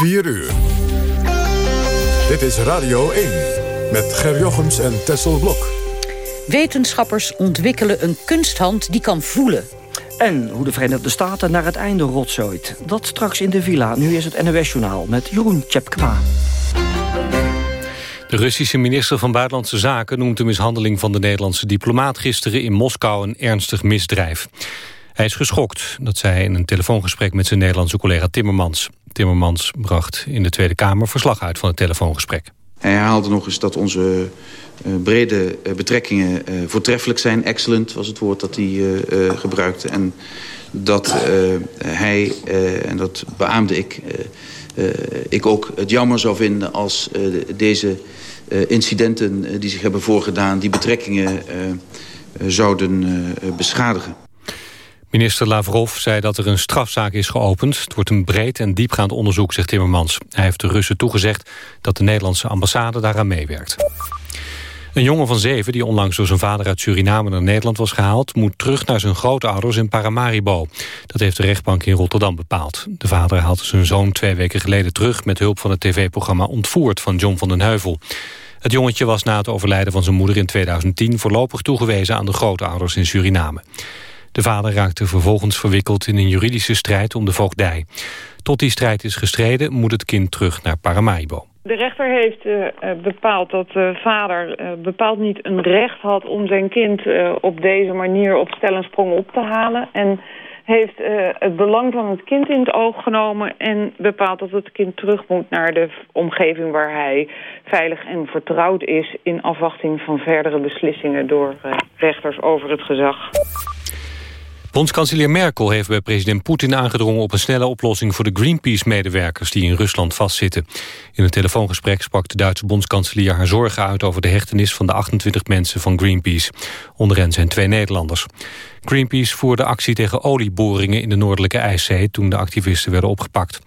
4 uur. Dit is Radio 1 met Ger Jochems en Tessel Blok. Wetenschappers ontwikkelen een kunsthand die kan voelen. En hoe de Verenigde Staten naar het einde rotzooit. Dat straks in de villa. Nu is het NOS-journaal met Jeroen Tjepkma. De Russische minister van Buitenlandse Zaken noemt de mishandeling van de Nederlandse diplomaat gisteren in Moskou een ernstig misdrijf. Hij is geschokt, dat zei hij in een telefoongesprek met zijn Nederlandse collega Timmermans. Timmermans bracht in de Tweede Kamer verslag uit van het telefoongesprek. Hij herhaalde nog eens dat onze uh, brede uh, betrekkingen uh, voortreffelijk zijn. Excellent was het woord dat hij gebruikte. En dat hij, en dat beaamde ik, ik ook het jammer zou vinden als deze incidenten die zich hebben voorgedaan... die betrekkingen zouden beschadigen. Minister Lavrov zei dat er een strafzaak is geopend. Het wordt een breed en diepgaand onderzoek, zegt Timmermans. Hij heeft de Russen toegezegd dat de Nederlandse ambassade daaraan meewerkt. Een jongen van zeven, die onlangs door zijn vader uit Suriname naar Nederland was gehaald... moet terug naar zijn grootouders in Paramaribo. Dat heeft de rechtbank in Rotterdam bepaald. De vader haalde zijn zoon twee weken geleden terug... met hulp van het tv-programma Ontvoerd van John van den Heuvel. Het jongetje was na het overlijden van zijn moeder in 2010... voorlopig toegewezen aan de grootouders in Suriname. De vader raakte vervolgens verwikkeld in een juridische strijd om de voogdij. Tot die strijd is gestreden moet het kind terug naar Paramaribo. De rechter heeft uh, bepaald dat de vader uh, bepaald niet een recht had... om zijn kind uh, op deze manier op stel en sprong op te halen. En heeft het belang van het kind in het oog genomen... en bepaalt dat het kind terug moet naar de omgeving... waar hij veilig en vertrouwd is... in afwachting van verdere beslissingen door rechters over het gezag. Bondskanselier Merkel heeft bij president Poetin aangedrongen op een snelle oplossing voor de Greenpeace-medewerkers die in Rusland vastzitten. In een telefoongesprek sprak de Duitse bondskanselier haar zorgen uit over de hechtenis van de 28 mensen van Greenpeace. Onder hen zijn twee Nederlanders. Greenpeace voerde actie tegen olieboringen in de Noordelijke IJszee toen de activisten werden opgepakt.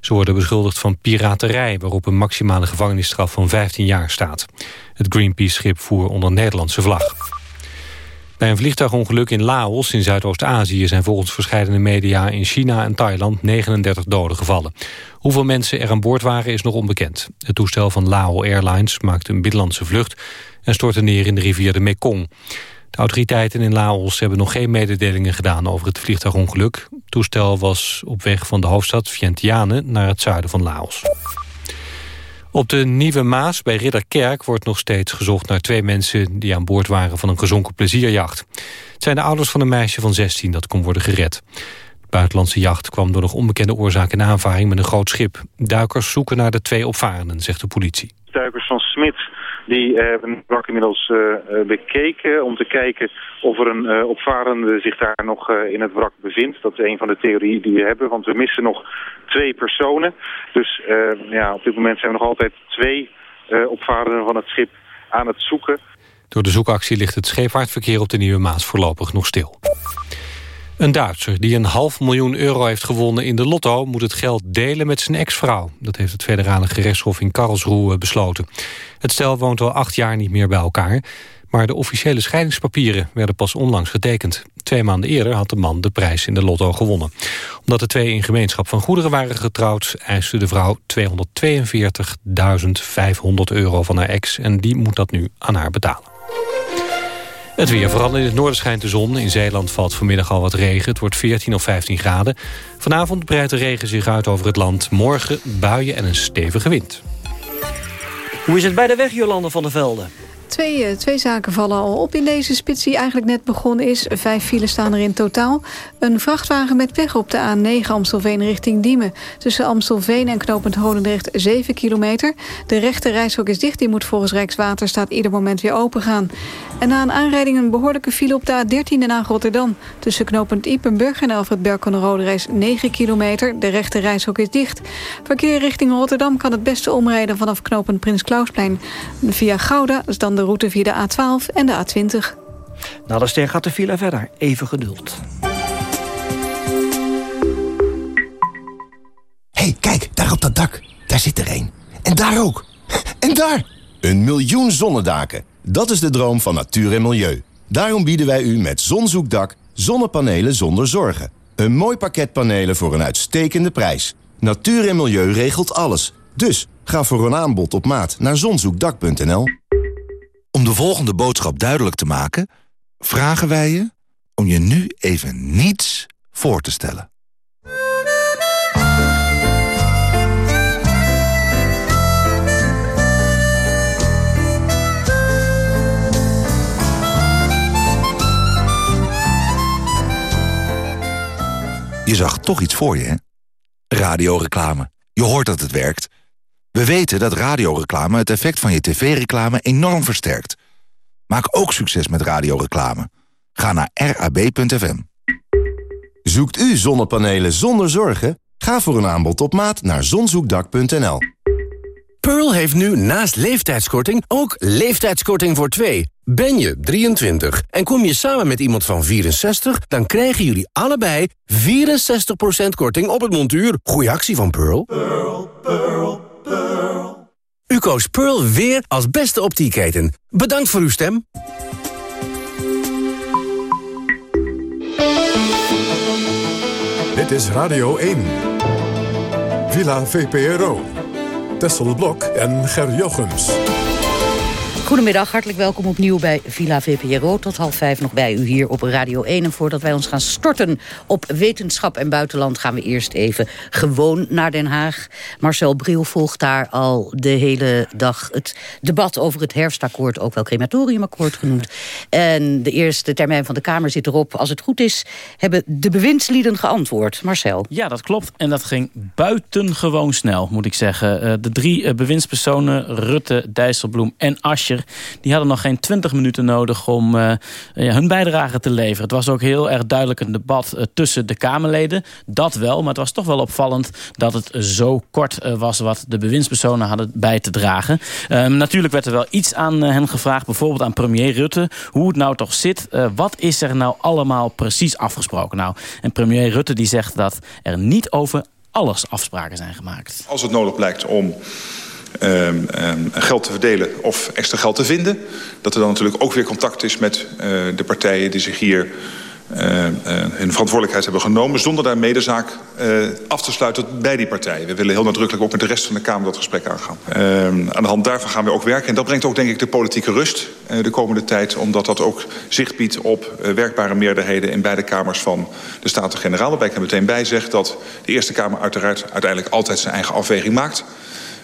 Ze worden beschuldigd van piraterij waarop een maximale gevangenisstraf van 15 jaar staat. Het Greenpeace-schip voer onder Nederlandse vlag. Bij een vliegtuigongeluk in Laos in Zuidoost-Azië... zijn volgens verschillende media in China en Thailand 39 doden gevallen. Hoeveel mensen er aan boord waren is nog onbekend. Het toestel van Lao Airlines maakte een binnenlandse vlucht... en stortte neer in de rivier de Mekong. De autoriteiten in Laos hebben nog geen mededelingen gedaan over het vliegtuigongeluk. Het toestel was op weg van de hoofdstad Vientiane naar het zuiden van Laos. Op de Nieuwe Maas bij Ridderkerk wordt nog steeds gezocht naar twee mensen die aan boord waren van een gezonken plezierjacht. Het zijn de ouders van een meisje van 16 dat kon worden gered. De buitenlandse jacht kwam door nog onbekende oorzaak in aanvaring met een groot schip. Duikers zoeken naar de twee opvarenden, zegt de politie. Duikers van Smit die hebben het wrak inmiddels uh, bekeken om te kijken of er een opvarende zich daar nog in het wrak bevindt. Dat is een van de theorieën die we hebben, want we missen nog twee personen. Dus ja, op dit moment zijn we nog altijd twee opvarenden van het schip aan het zoeken. Door de zoekactie ligt het scheepvaartverkeer op de Nieuwe Maas voorlopig nog stil. Een Duitser die een half miljoen euro heeft gewonnen in de lotto... moet het geld delen met zijn ex-vrouw. Dat heeft het federale gerechtshof in Karlsruhe besloten. Het stel woont al acht jaar niet meer bij elkaar... maar de officiële scheidingspapieren werden pas onlangs getekend. Twee maanden eerder had de man de prijs in de lotto gewonnen. Omdat de twee in gemeenschap van goederen waren getrouwd... eiste de vrouw 242.500 euro van haar ex... en die moet dat nu aan haar betalen. Het weer, vooral in het noorden schijnt de zon. In Zeeland valt vanmiddag al wat regen. Het wordt 14 of 15 graden. Vanavond breidt de regen zich uit over het land. Morgen buien en een stevige wind. Hoe is het bij de weg, Jolande van der Velde? Twee, eh, twee zaken vallen al op in deze spits die eigenlijk net begonnen is. Vijf files staan er in totaal. Een vrachtwagen met pech op de A9 Amstelveen richting Diemen. Tussen Amstelveen en knooppunt Holendrecht 7 kilometer. De rechte reishok is dicht. Die moet volgens Rijkswaterstaat ieder moment weer open gaan. En na een aanrijding een behoorlijke file op de A13 naar Rotterdam. Tussen knooppunt Ipenburg en Alfred Berkel Rode Reis 9 kilometer. De rechte reishok is dicht. Verkeer richting Rotterdam kan het beste omrijden vanaf knooppunt Prins Klausplein. Via Gouda is dan de route via de A12 en de A20. Na de ster gaat de file verder. Even geduld. hey, kijk, daar op dat dak. Daar zit er een. En daar ook. En daar! Een miljoen zonnedaken. Dat is de droom van natuur en milieu. Daarom bieden wij u met Zonzoekdak zonnepanelen zonder zorgen. Een mooi pakket panelen voor een uitstekende prijs. Natuur en milieu regelt alles. Dus ga voor een aanbod op maat naar zonzoekdak.nl. Om de volgende boodschap duidelijk te maken... vragen wij je om je nu even niets voor te stellen. Je zag toch iets voor je, hè? Radioreclame. Je hoort dat het werkt. We weten dat radioreclame het effect van je tv-reclame enorm versterkt. Maak ook succes met radioreclame. Ga naar rab.fm. Zoekt u zonnepanelen zonder zorgen? Ga voor een aanbod op maat naar zonzoekdak.nl. Pearl heeft nu naast leeftijdskorting ook leeftijdskorting voor twee. Ben je 23 en kom je samen met iemand van 64... dan krijgen jullie allebei 64% korting op het montuur. Goeie actie van Pearl. Pearl, Pearl, Pearl. U koos Pearl weer als beste optieketen. Bedankt voor uw stem. Dit is Radio 1. Villa VPRO. Tessel Blok en Ger Jochems. Goedemiddag, hartelijk welkom opnieuw bij Villa VPRO. Tot half vijf nog bij u hier op Radio 1. En voordat wij ons gaan storten op wetenschap en buitenland... gaan we eerst even gewoon naar Den Haag. Marcel Briel volgt daar al de hele dag het debat over het herfstakkoord... ook wel crematoriumakkoord genoemd. En de eerste termijn van de Kamer zit erop. Als het goed is, hebben de bewindslieden geantwoord. Marcel. Ja, dat klopt. En dat ging buitengewoon snel, moet ik zeggen. Eh, de drie eh, bewindspersonen, Rutte, Dijsselbloem en Ascher die hadden nog geen 20 minuten nodig om uh, hun bijdrage te leveren. Het was ook heel erg duidelijk een debat uh, tussen de Kamerleden. Dat wel, maar het was toch wel opvallend dat het zo kort was wat de bewindspersonen hadden bij te dragen. Ehm, natuurlijk werd er wel iets aan hen gevraagd, bijvoorbeeld aan premier Rutte. Hoe het nou toch zit, wat is er nou allemaal precies afgesproken? Nou, en premier Rutte die zegt dat er niet over alles afspraken zijn gemaakt. Als het nodig blijkt om Um, um, geld te verdelen of extra geld te vinden. Dat er dan natuurlijk ook weer contact is met uh, de partijen die zich hier uh, uh, hun verantwoordelijkheid hebben genomen... zonder daar medezaak af te sluiten bij die partijen. We willen heel nadrukkelijk ook met de rest van de Kamer dat gesprek aangaan. Ehm, aan de hand daarvan gaan we ook werken. En dat brengt ook denk ik de politieke rust de komende tijd... omdat dat ook zicht biedt op werkbare meerderheden... in beide kamers van de Staten-Generaal. Waarbij ik er meteen bij zeg dat de Eerste Kamer uiteraard uiteindelijk altijd zijn eigen afweging maakt...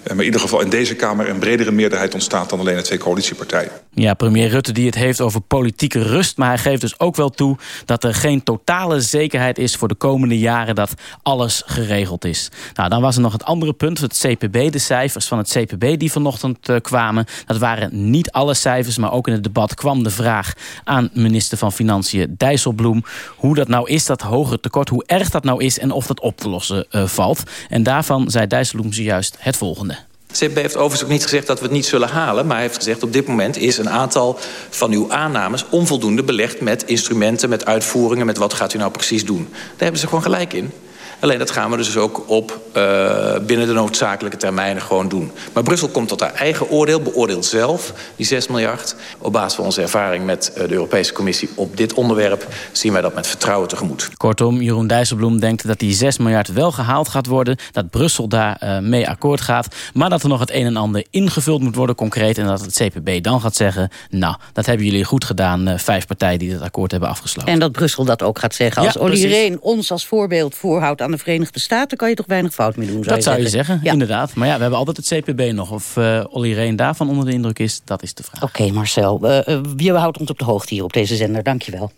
Maar in ieder geval in deze Kamer een bredere meerderheid ontstaat... dan alleen de twee coalitiepartijen. Ja, premier Rutte die het heeft over politieke rust... maar hij geeft dus ook wel toe dat er geen totale zekerheid is... voor de komende jaren dat alles geregeld is. Nou, dan was er nog het andere punt, het CPB. De cijfers van het CPB die vanochtend uh, kwamen. Dat waren niet alle cijfers, maar ook in het debat kwam de vraag... aan minister van Financiën Dijsselbloem... hoe dat nou is, dat hogere tekort, hoe erg dat nou is... en of dat op te lossen uh, valt. En daarvan zei Dijsselbloem zojuist het volgende. CPB heeft overigens ook niet gezegd dat we het niet zullen halen... maar hij heeft gezegd op dit moment is een aantal van uw aannames... onvoldoende belegd met instrumenten, met uitvoeringen... met wat gaat u nou precies doen. Daar hebben ze gewoon gelijk in. Alleen dat gaan we dus ook op uh, binnen de noodzakelijke termijnen gewoon doen. Maar Brussel komt tot haar eigen oordeel, beoordeelt zelf die 6 miljard. Op basis van onze ervaring met de Europese Commissie op dit onderwerp... zien wij dat met vertrouwen tegemoet. Kortom, Jeroen Dijsselbloem denkt dat die 6 miljard wel gehaald gaat worden. Dat Brussel daar uh, mee akkoord gaat. Maar dat er nog het een en ander ingevuld moet worden concreet. En dat het CPB dan gaat zeggen... nou, dat hebben jullie goed gedaan, uh, vijf partijen die het akkoord hebben afgesloten. En dat Brussel dat ook gaat zeggen. Als ja, Olly Reen ons als voorbeeld voorhoudt aan de Verenigde Staten... kan je toch weinig fout meer doen, zou Dat je zou je zeggen, zeggen, ja. inderdaad. Maar ja, we hebben altijd het CPB nog. Of uh, Olly Reen daarvan onder de indruk is, dat is de vraag. Oké, okay, Marcel. Uh, uh, je houdt ons op de hoogte hier op deze zender. Dank je wel.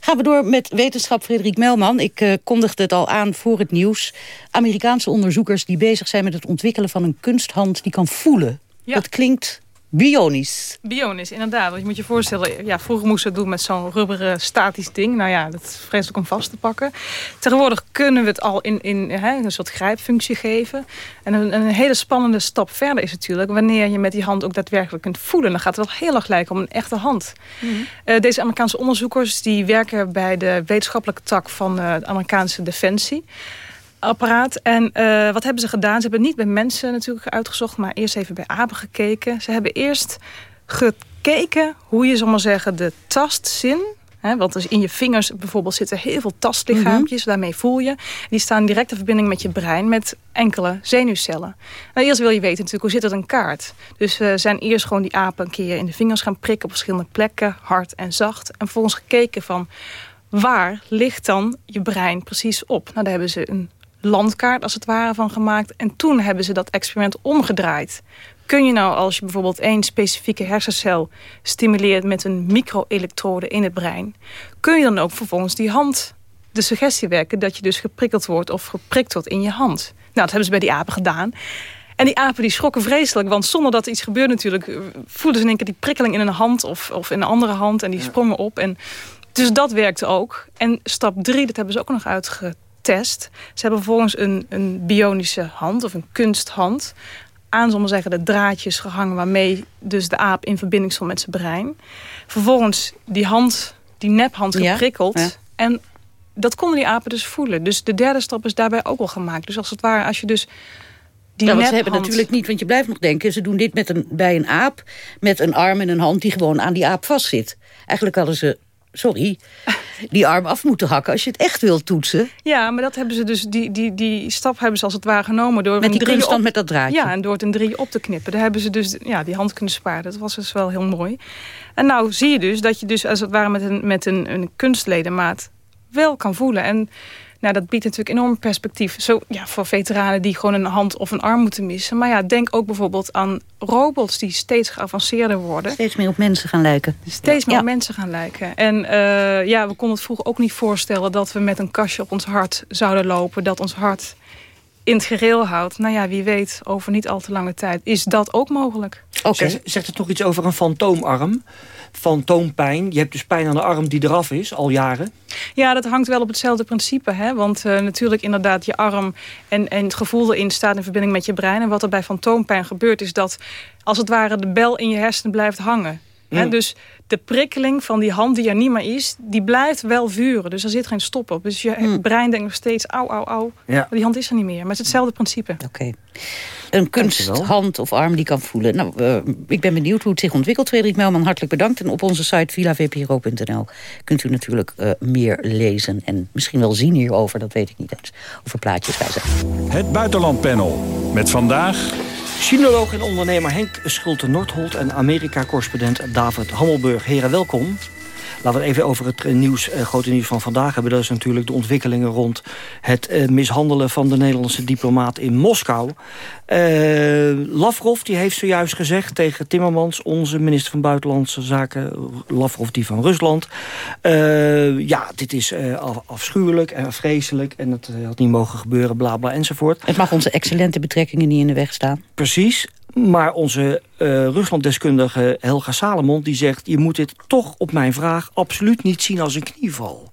Gaan we door met wetenschap Frederik Melman. Ik uh, kondigde het al aan voor het nieuws. Amerikaanse onderzoekers die bezig zijn met het ontwikkelen van een kunsthand die kan voelen. Ja. Dat klinkt Bionisch. Bionisch, inderdaad. Want je moet je voorstellen, ja, vroeger moesten we het doen met zo'n rubberen statisch ding. Nou ja, dat is vreselijk om vast te pakken. Tegenwoordig kunnen we het al in, in hè, een soort grijpfunctie geven. En een, een, hele spannende stap verder is natuurlijk... wanneer je met die hand ook daadwerkelijk kunt voelen. Dan gaat het wel heel erg lijken om een echte hand. Mm -hmm. uh, deze Amerikaanse onderzoekers die werken bij de wetenschappelijke tak van uh, de Amerikaanse Defensie apparaat. En uh, wat hebben ze gedaan? Ze hebben het niet bij mensen natuurlijk uitgezocht... maar eerst even bij apen gekeken. Ze hebben eerst gekeken hoe je, zal maar zeggen... de tastzin want dus in je vingers bijvoorbeeld zitten heel veel tastlichaampjes. Mhm. Daarmee voel je. Die staan in directe verbinding met je brein. Met enkele zenuwcellen. Nou, eerst wil je weten natuurlijk hoe zit het een kaart. Dus we zijn eerst gewoon die apen een keer in de vingers gaan prikken. Op verschillende plekken. Hard en zacht. En vervolgens gekeken van waar ligt dan je brein precies op. Nou, daar hebben ze een landkaart als het ware van gemaakt. En toen hebben ze dat experiment omgedraaid. Kun je nou als je bijvoorbeeld één specifieke hersencel stimuleert met een microelektrode in het brein, kun je dan ook vervolgens die hand de suggestie werken dat je dus geprikkeld wordt of geprikt wordt in je hand. Nou, dat hebben ze bij die apen gedaan. En die apen die schrokken vreselijk, want zonder dat er iets gebeurde natuurlijk... Eh, voelden ze in één keer die prikkeling in een hand of, of in een andere hand en die sprongen op. En, dus dat werkte ook. En stap drie, dat hebben ze ook nog uitgetest. Ze hebben vervolgens een, een bionische hand of een kunsthand aan, zullen zeggen, de draadjes gehangen... waarmee dus de aap in verbinding stond met zijn brein. Vervolgens die hand, die nephand geprikkeld. En dat konden die apen dus voelen. Dus de derde stap is daarbij ook al gemaakt. Dus als het ware, als je dus die ja, ze hebben natuurlijk niet, want je blijft nog denken... ze doen dit met een, bij een aap met een arm en een hand die gewoon aan die aap vastzit. Eigenlijk hadden ze sorry, die arm af moeten hakken als je het echt wilt toetsen. Ja, maar dat hebben ze dus, die, die, die stap hebben ze als het ware genomen. Door met die drie op, met dat draadje. Ja, en door het een drie op te knippen. Daar hebben ze dus ja, die hand kunnen sparen. Dat was dus wel heel mooi. En nou zie je dus dat je dus als het ware met een, met een, een kunstledemaat wel kan voelen. En nou, dat biedt natuurlijk enorm perspectief. Zo, ja, voor veteranen die gewoon een hand of een arm moeten missen. Maar ja, denk ook bijvoorbeeld aan robots die steeds geavanceerder worden. Steeds meer op mensen gaan lijken. Steeds meer op mensen gaan lijken. En uh, ja, we konden het vroeger ook niet voorstellen... dat we met een kastje op ons hart zouden lopen. Dat ons hart in het gereel houdt. Nou ja, wie weet, over niet al te lange tijd is dat ook mogelijk. Oké. Zegt het toch iets over een fantoomarm? fantoompijn. Je hebt dus pijn aan de arm die eraf is, al jaren. Ja, dat hangt wel op hetzelfde principe. Hè? Want uh, natuurlijk inderdaad je arm en, en het gevoel erin staat in verbinding met je brein. En wat er bij fantoompijn gebeurt is dat als het ware de bel in je hersenen blijft hangen. Dus de prikkeling van die hand die er niet meer is, die blijft wel vuren. Dus er zit geen stop op. Dus je mm. brein denkt nog steeds, au, au, au. Ja. Die hand is er niet meer. Maar het is hetzelfde principe. Oké een kunsthand of arm die kan voelen. Nou, uh, ik ben benieuwd hoe het zich ontwikkelt. Frederik Melman, hartelijk bedankt. En op onze site villavpro.nl kunt u natuurlijk uh, meer lezen. En misschien wel zien hierover, dat weet ik niet eens. Of er plaatjes bij zijn. Het Buitenlandpanel. Met vandaag... Sinoloog en ondernemer Henk Schulte-Nordholt... en Amerika-correspondent David Hammelburg. Heren, welkom. Laten we het even over het eh, nieuws, uh, grote nieuws van vandaag hebben. Dat is natuurlijk de ontwikkelingen rond het uh, mishandelen van de Nederlandse diplomaat in Moskou. Lavrov die heeft zojuist gezegd tegen Timmermans, onze minister van Buitenlandse Zaken, Lavrov die van Rusland. ja, dit is afschuwelijk en vreselijk en het had niet mogen gebeuren, bla bla enzovoort. Het mag onze excellente betrekkingen niet in de weg staan. Precies. Maar onze uh, Ruslanddeskundige Helga Salomon die zegt... je moet dit toch op mijn vraag absoluut niet zien als een knieval.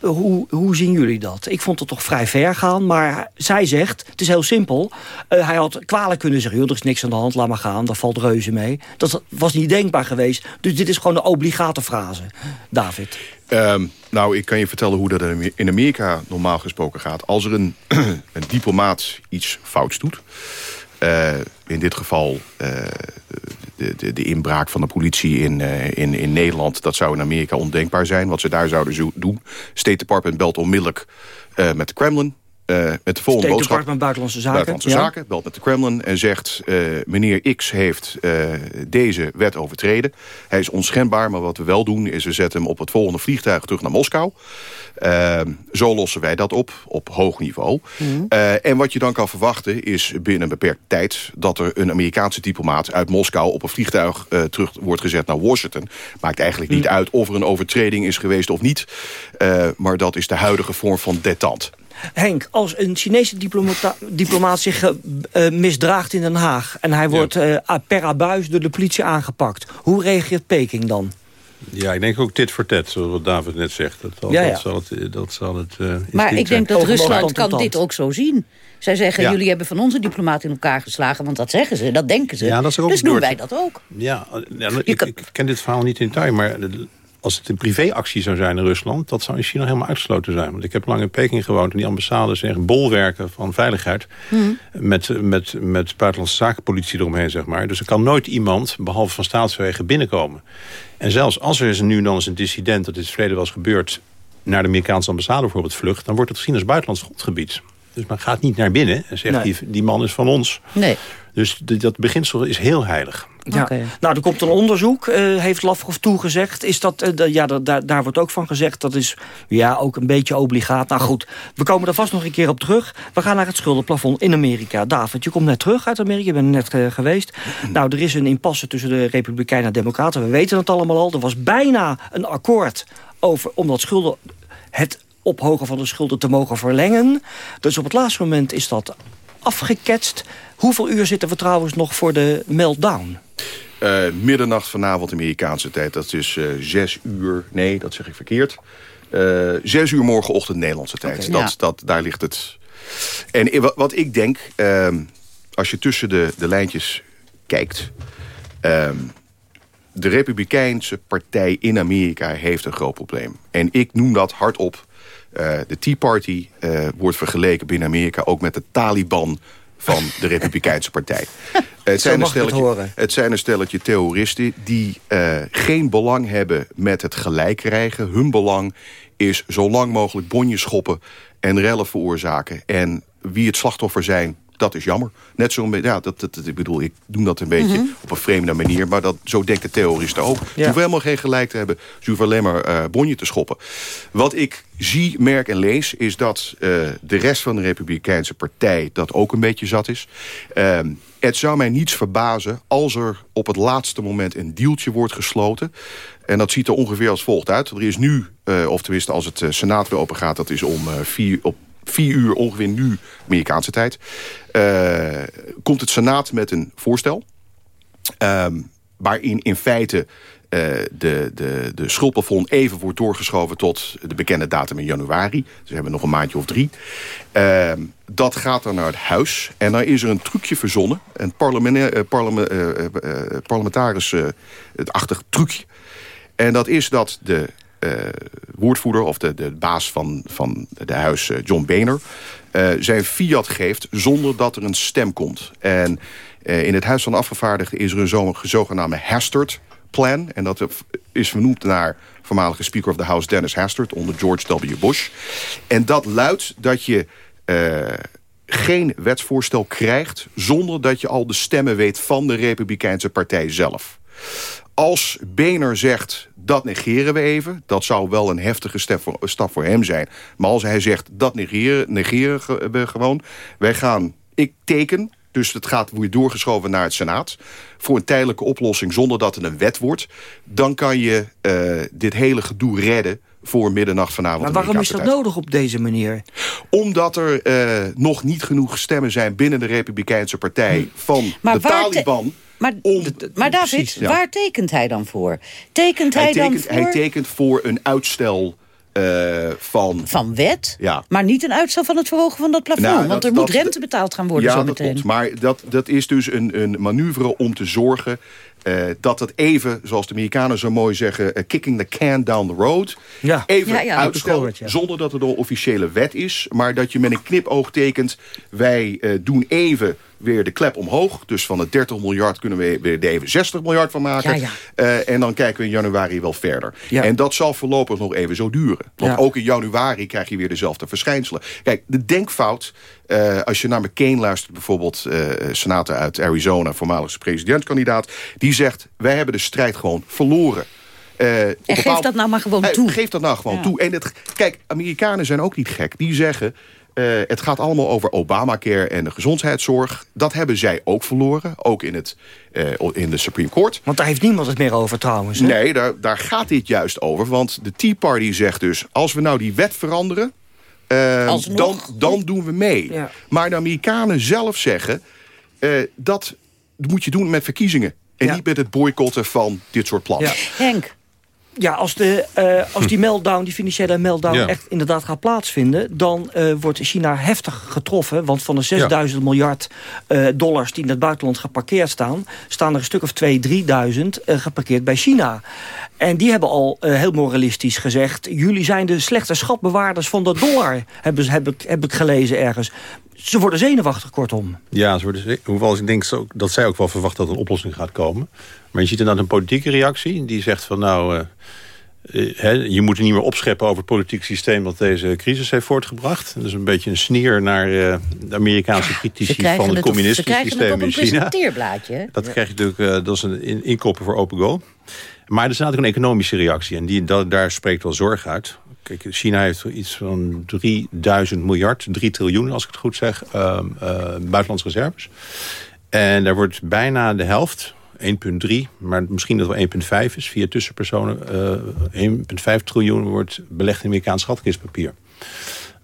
hoe, hoe zien jullie dat? Ik vond het toch vrij ver gaan, maar zij zegt... het is heel simpel, uh, hij had kwalijk kunnen zeggen... er is niks aan de hand, laat maar gaan, daar valt reuze mee. Dat was niet denkbaar geweest. Dus dit is gewoon een obligate frase, David. Um, nou, ik kan je vertellen hoe dat in Amerika normaal gesproken gaat. Als er een, een diplomaat iets fouts doet... Uh, in dit geval uh, de, de, de, inbraak van de politie in, uh, in, in Nederland... dat zou in Amerika ondenkbaar zijn. Wat ze daar zouden doen. State Department belt onmiddellijk met de Kremlin. Uh, met de volgende State Department Buitenlandse Zaken. Buitenlandse ja. Zaken, belt met de Kremlin en zegt... Uh, meneer X heeft uh, deze wet overtreden. Hij is onschendbaar, maar wat we wel doen... is we zetten hem op het volgende vliegtuig terug naar Moskou. Ehm, zo lossen wij dat op, op hoog niveau. Mm. en wat je dan kan verwachten is binnen een beperkte tijd... dat er een Amerikaanse diplomaat uit Moskou... op een vliegtuig terug wordt gezet naar Washington. Maakt eigenlijk niet mm. uit of er een overtreding is geweest of niet. maar dat is de huidige vorm van detant. Henk, als een Chinese diplomaat zich uh, misdraagt in Den Haag... en hij wordt uh, per abuis door de politie aangepakt... hoe reageert Peking dan? Ja, ik denk ook dit voor tet, zoals wat David net zegt. Dat, zal, ja, ja. dat zal het, dat zal het uh, Maar ik denk dat Rusland kan dit ook zo zien. Zij zeggen, ja. jullie hebben van onze diplomaat in elkaar geslagen. Want dat zeggen ze, dat denken ze. Ja, dat is ook dus doen wij dat ook. Ja, ik, ik, ken dit verhaal niet in detail, maar als het een privéactie zou zijn in Rusland... dat zou in China helemaal uitgesloten zijn. Want ik heb lang in Peking gewoond en die ambassade is echt bolwerken van veiligheid. Hmm. Met, met, met buitenlandse zakenpolitie eromheen, zeg maar. Dus er kan nooit iemand, behalve van staatswegen, binnenkomen. En zelfs als er is nu dan eens een dissident, dat in het verleden was gebeurd... naar de Amerikaanse ambassade bijvoorbeeld vlucht... dan wordt het gezien als buitenlands grondgebied. Dus men gaat niet naar binnen en zegt, Nee. die, die man is van ons. Nee. Dus dat beginsel is heel heilig. Ja. Nou, er komt een onderzoek, eh, heeft Lavrov toegezegd. Is dat, eh, ja, da- da- daar wordt ook van gezegd. Dat is ja, ook een beetje obligaat. Nou goed, we komen er vast nog een keer op terug. We gaan naar het schuldenplafond in Amerika. David, je komt net terug uit Amerika. Je bent net eh, geweest. Nou, er is een impasse tussen de Republikeinen en Democraten. We weten het allemaal al. Er was bijna een akkoord over, om dat schulden... het ophogen van de schulden te mogen verlengen. Dus op het laatste moment is dat afgeketst. Hoeveel uur zitten we trouwens nog voor de meltdown? Eh, middernacht vanavond Amerikaanse tijd. Dat is eh, zes uur. Nee, dat zeg ik verkeerd. Eh, zes uur morgenochtend Nederlandse tijd. Dat, Ja. dat, daar ligt het. En wat ik denk, ehm, als je tussen de, de lijntjes kijkt... ehm, de Republikeinse partij in Amerika heeft een groot probleem. En ik noem dat hardop. Eh, de Tea Party eh, wordt vergeleken binnen Amerika ook met de Taliban van de Republikeinse partij. Het zijn, een het stelletje, het zijn een stelletje terroristen die eh, geen belang hebben met het gelijk krijgen. Hun belang is zo lang mogelijk bonjes schoppen en rellen veroorzaken. En wie het slachtoffer zijn, dat is jammer. Net zo, ja, dat, dat, dat- ik bedoel, ik doe dat een beetje Mhm. op een vreemde manier. Maar dat, zo denken terroristen ook. Ze hoeven helemaal geen gelijk te hebben. Ze hoeven alleen maar eh bonje te schoppen. Wat ik zie, merk en lees, is dat eh, de rest van de Republikeinse partij dat ook een beetje zat is. Ehm, het zou mij niets verbazen als er op het laatste moment een deeltje wordt gesloten. En dat ziet er ongeveer als volgt uit. Er is nu, eh, of tenminste als het Senaat weer open gaat... dat is om vier, op vier uur ongeveer nu Amerikaanse tijd... eh, komt het Senaat met een voorstel... ehm, waarin in feite eh, de, de, de schuldplafond even wordt doorgeschoven... tot de bekende datum in januari. Dus we hebben nog een maandje of drie. Ehm, dat gaat dan naar het huis. En dan is er een trucje verzonnen. Een parlementair, eh, parlement, eh, eh, eh, parlementarisch eh, het achtig trucje. En dat is dat de woordvoerder of de, de baas van, van de huis, eh, John Boehner... eh, zijn fiat geeft zonder dat er een stem komt. En eh, in het Huis van Afgevaardigden is er een zo- zogenaamde Hastert plan. En dat is vernoemd naar voormalige Speaker of the House Dennis Hastert... onder George W. Bush. En dat luidt dat je... eh, geen wetsvoorstel krijgt... zonder dat je al de stemmen weet van de Republikeinse Partij zelf. Als Boehner zegt, dat negeren we even... dat zou wel een heftige stap voor, stap voor hem zijn. Maar als hij zegt, dat negeren, negeren ge- we gewoon... wij gaan, ik teken... Dus het gaat weer doorgeschoven naar het Senaat. Voor een tijdelijke oplossing zonder dat het een wet wordt. Dan kan je eh, dit hele gedoe redden voor middernacht vanavond. Maar waarom is dat nodig op deze manier? Omdat er eh, nog niet genoeg stemmen zijn binnen de Republikeinse Partij van Maar de te- Maar, maar David, precies, ja. waar tekent hij dan voor? Tekent hij, Hij dan tekent, voor hij tekent voor een uitstel eh, van... van wet, Ja. maar niet een uitstel van het verhogen van dat plafond? Nou, want dat- er moet dat- rente betaald gaan worden ja, zo dat meteen. klopt. Maar dat, dat is dus een, een manoeuvre om te zorgen... eh, dat het even, zoals de Amerikanen zo mooi zeggen... eh, kicking the can down the road. Ja. Even Ja, ja. zonder dat het een officiële wet is. Maar dat je met een knipoog tekent... wij eh, doen even weer de klep omhoog. Dus van de 30 miljard kunnen we weer er even 60 miljard van maken. Ja, ja. Eh, en dan kijken we in januari wel verder. Ja. En dat zal voorlopig nog even zo duren. Want ook in januari krijg je weer dezelfde verschijnselen. Kijk, de denkfout, eh, als je naar McCain luistert... bijvoorbeeld eh senator uit Arizona, voormalige presidentskandidaat... die zegt, wij hebben de strijd gewoon verloren. Op En geef bepaald- dat nou maar gewoon toe. Geef dat nou gewoon Ja. toe. En het, kijk, Amerikanen zijn ook niet gek. Die zeggen, eh, het gaat allemaal over Obamacare en de gezondheidszorg. Dat hebben zij ook verloren. Ook in, het, eh, in de Supreme Court. Want daar heeft niemand het meer over trouwens. hè? Nee, daar, daar gaat dit juist over. Want de Tea Party zegt dus... als we nou die wet veranderen... eh, Alsnog? dan, dan doen we mee. Ja. Maar de Amerikanen zelf zeggen... eh, dat moet je doen met verkiezingen. En Ja. niet met het boycotten van dit soort plannen. Ja. Henk, ja, als, de, uh, als die meltdown, die financiële meltdown Ja. echt inderdaad gaat plaatsvinden... dan uh, wordt China heftig getroffen. Want van de 6000 miljard uh, dollars die in het buitenland geparkeerd staan... staan er een stuk of 2, 3000 geparkeerd bij China. En die hebben al heel moralistisch gezegd... jullie zijn de slechte schatbewaarders van de dollar, heb, heb, ik, heb ik gelezen ergens. Ze worden zenuwachtig, kortom. Ja, ze worden, hoewel ik denk dat zij ook wel verwacht dat een oplossing gaat komen. Maar je ziet inderdaad een politieke reactie. Die zegt van nou, eh, eh, hè, je moet er niet meer opscheppen over het politiek systeem... dat deze crisis heeft voortgebracht. Dat is een beetje een snier naar eh, de Amerikaanse critici krijgen, van het het, op, ze communistische krijgen het op systeem een in China. Dat krijg je natuurlijk, eh, dat is een in- inkoppen voor Open Go. Maar er staat ook een economische reactie. En die, dat, daar spreekt wel zorg uit. Kijk, China heeft iets van 3000 miljard, 3 triljoen als ik het goed zeg, eh, buitenlandse reserves. En daar wordt bijna de helft, 1,3, maar misschien dat wel 1,5 is, via tussenpersonen, eh 1,5 triljoen wordt belegd in Amerikaans schatkistpapier.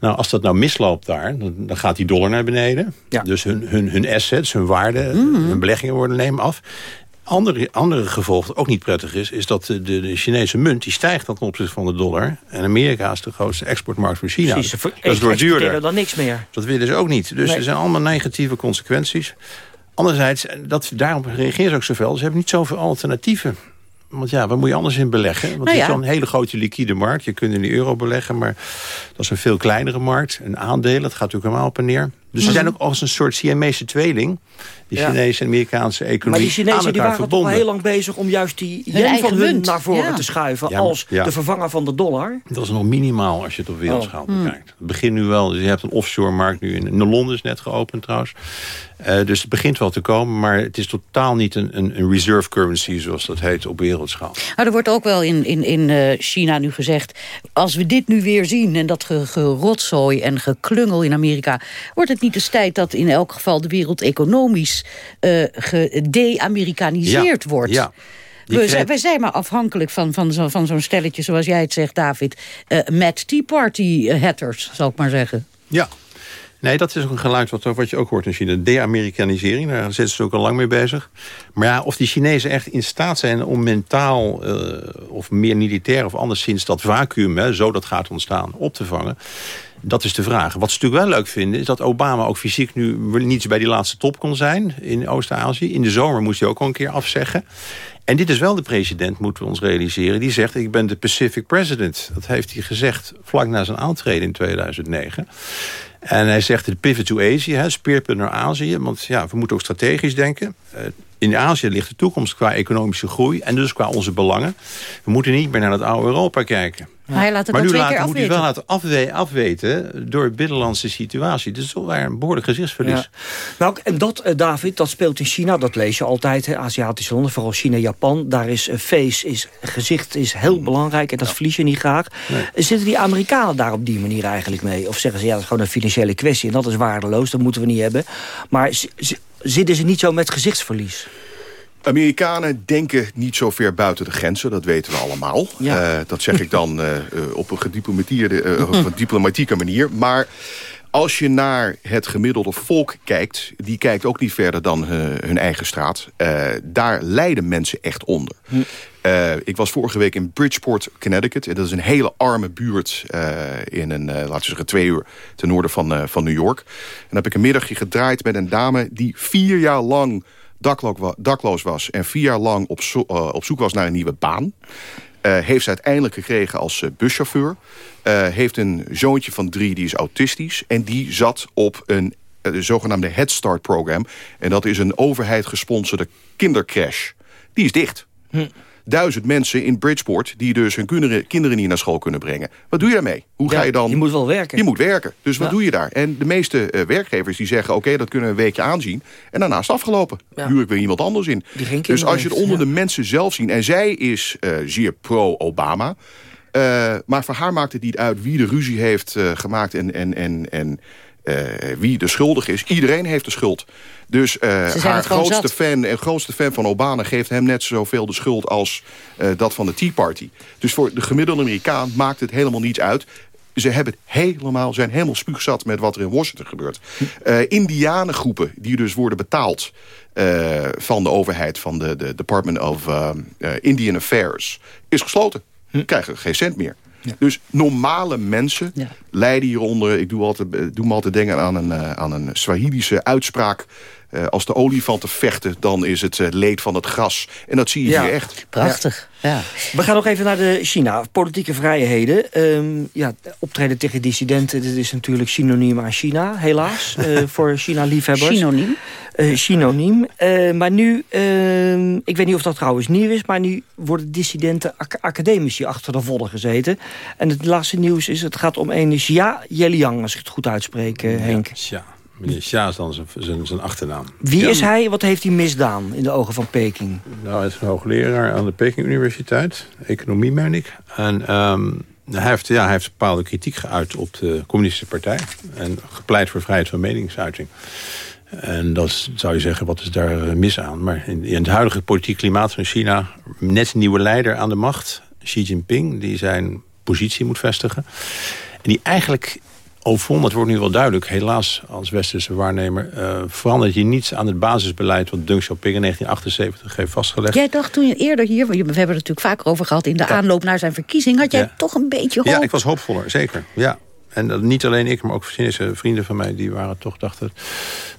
Nou, als dat nou misloopt daar, dan, dan gaat die dollar naar beneden. Dus hun, hun, hun assets, hun waarde, hun beleggingen worden nemen af. Andere, andere gevolg dat ook niet prettig is... is dat de, de, Chinese munt die stijgt dan ten opzichte van de dollar. En Amerika is de grootste exportmarkt voor China. Precies, dat is door duurder. dan niks meer. Dat willen ze ook niet. Dus Nee. er zijn allemaal negatieve consequenties. Anderzijds, dat, daarom reageren ze ook zoveel. Ze hebben niet zoveel alternatieven. Want ja, waar moet je anders in beleggen? Want Nou het is ja. wel een hele grote liquide markt. Je kunt in de euro beleggen, maar dat is een veel kleinere markt. Een aandelen, dat gaat natuurlijk helemaal op en neer. Dus ze zijn ook als een soort Siamese tweeling. Die Ja. Chinese en Amerikaanse economie Maar die Chinezen die waren toch al verbonden. heel lang bezig om juist die yen eigen van hun munt, naar voren ja. te schuiven Ja, als ja. de vervanger van de dollar. Dat is nog minimaal als je het op wereldschaal Oh. Hmm. bekijkt. Het begint nu wel. Je hebt een offshore markt nu in, in Londen is net geopend trouwens. Eh, dus het begint wel te komen, maar het is totaal niet een, een, een reserve currency zoals dat heet op wereldschaal. Nou, er wordt ook wel in, in, in eh, China nu gezegd... als we dit nu weer zien en dat ge- gerotzooi en geklungel in Amerika... wordt het niet eens tijd dat in elk geval de wereld economisch eh gede-Amerikaniseerd Ja, wordt? ja. We zijn, wij zijn maar afhankelijk van, van, zo, van zo'n stelletje, zoals jij het zegt, David. eh met Tea Party hatters, zal ik maar zeggen. Ja. Nee, dat is ook een geluid wat, wat je ook hoort in China. De-Amerikanisering, daar zitten ze ook al lang mee bezig. Maar ja, of die Chinezen echt in staat zijn om mentaal... eh, of meer militair of anderszins dat vacuüm, hè, zo dat gaat ontstaan, op te vangen... Dat is de vraag. Wat ze natuurlijk wel leuk vinden... is dat Obama ook fysiek nu niet bij die laatste top kon zijn in Oost-Azië. In de zomer moest hij ook al een keer afzeggen. En dit is wel de president, moeten we ons realiseren. Die zegt, ik ben de Pacific President. Dat heeft hij gezegd vlak na zijn aantreden in 2009. En hij zegt de pivot to Asia, speerpunt naar Azië. Want ja, we moeten ook strategisch denken. Eh, in Azië ligt de toekomst qua economische groei... en dus qua onze belangen. We moeten niet meer naar het oude Europa kijken. Maar hij laat het maar nu twee laat, keer moet hij wel afweten. laten afwe afweten door de binnenlandse situatie. Dus dat is een behoorlijk gezichtsverlies. Ja. Nou, en dat, eh, David, dat speelt in China. Dat lees je altijd, hè, Aziatische landen, vooral China, Japan. Daar is eh, face, is, gezicht is heel belangrijk en dat verlies je niet graag. Zitten die Amerikanen daar op die manier eigenlijk mee? Of zeggen ze, ja, dat is gewoon een financiële kwestie en dat is waardeloos, dat moeten we niet hebben. Maar zitten ze niet zo met gezichtsverlies? Amerikanen denken niet zo ver buiten de grenzen, dat weten we allemaal. Ja. Eh, dat zeg ik dan eh, eh, op, een gediplomatierde, eh, op een diplomatieke manier. Maar als je naar het gemiddelde volk kijkt... die kijkt ook niet verder dan eh, hun eigen straat. Eh, daar lijden mensen echt onder. Eh, ik was vorige week in Bridgeport, Connecticut. En dat is een hele arme buurt in een, laten we zeggen, twee uur ten noorden van, van New York. En dan heb ik een middagje gedraaid met een dame die vier jaar lang dakloos was... en vier jaar lang op, zo- op zoek was naar een nieuwe baan. Eh, heeft ze uiteindelijk gekregen als eh, buschauffeur. Eh, heeft een zoontje van drie, die is autistisch. En die zat op een de zogenaamde Head Start program. En dat is een overheid gesponsorde kindercrash. Die is dicht. Duizend mensen in Bridgeport die dus hun kinderen, kinderen niet naar school kunnen brengen. Wat doe je daarmee? Hoe ga je dan... Je moet wel werken. Je moet werken. Dus wat doe je daar? En de meeste eh, werkgevers die zeggen... oké, dat kunnen we een weekje aanzien. En daarna is het afgelopen. Ja. Huur ik weer iemand anders in. Dus als je het onder de mensen zelf ziet... en zij is eh, zeer pro-Obama... eh, maar voor haar maakt het niet uit wie de ruzie heeft gemaakt... en, en, en, en eh, wie de schuldig is. Iedereen heeft de schuld. Dus eh, haar grootste zat. fan en grootste fan van Obama... geeft hem net zoveel de schuld als eh, dat van de Tea Party. Dus voor de gemiddelde Amerikaan maakt het helemaal niets uit ze hebben het helemaal, zijn helemaal spuugzat met wat er in Washington gebeurt. Eh indianengroepen die dus worden betaald eh, van de overheid... van de, de Department of Indian Affairs, is gesloten. krijgen geen cent meer. Dus normale mensen lijden hieronder. Ik doe, altijd, eh, doe me altijd denken aan een, uh, aan een Swahilische uitspraak. Uh, als de olifanten vechten, dan is het uh, leed van het gras. En dat zie je ja. hier echt. Prachtig. Ja. We gaan nog even naar de China. Politieke vrijheden. Um, ja, optreden tegen dissidenten, dit is natuurlijk synoniem aan China, helaas. uh, voor China-liefhebbers. Synoniem. synoniem. maar nu, ehm, ik weet niet of dat trouwens nieuw is... maar nu worden dissidenten ac academici achter de vodden gezeten. En het laatste nieuws is, het gaat om een Xia Yeliang... als ik het goed uitspreek, Henk. Ja, Meneer Xia is dan zijn, zijn, zijn achternaam. Wie ja. is hij? Wat heeft hij misdaan in de ogen van Peking? Nou, hij is een hoogleraar aan de Peking Universiteit. Economie, meen ik. En um, hij, heeft, ja, hij heeft bepaalde kritiek geuit op de communistische partij. En gepleit voor vrijheid van meningsuiting. En dat zou je zeggen, wat is daar mis aan? Maar in, in het huidige politiek klimaat van China... net een nieuwe leider aan de macht, Xi Jinping... die zijn positie moet vestigen. En die eigenlijk overvond, dat wordt nu wel duidelijk... helaas als westerse waarnemer... Uh, verandert je niets aan het basisbeleid... wat Deng Xiaoping in 1978 heeft vastgelegd. Jij dacht toen je eerder hier... we hebben het natuurlijk vaker over gehad... in de ja. aanloop naar zijn verkiezing... had jij ja. toch een beetje hoop? Ja, ik was hoopvoller, zeker. Ja. En dat, niet alleen ik, maar ook Chinese vrienden van mij... die waren toch, dachten,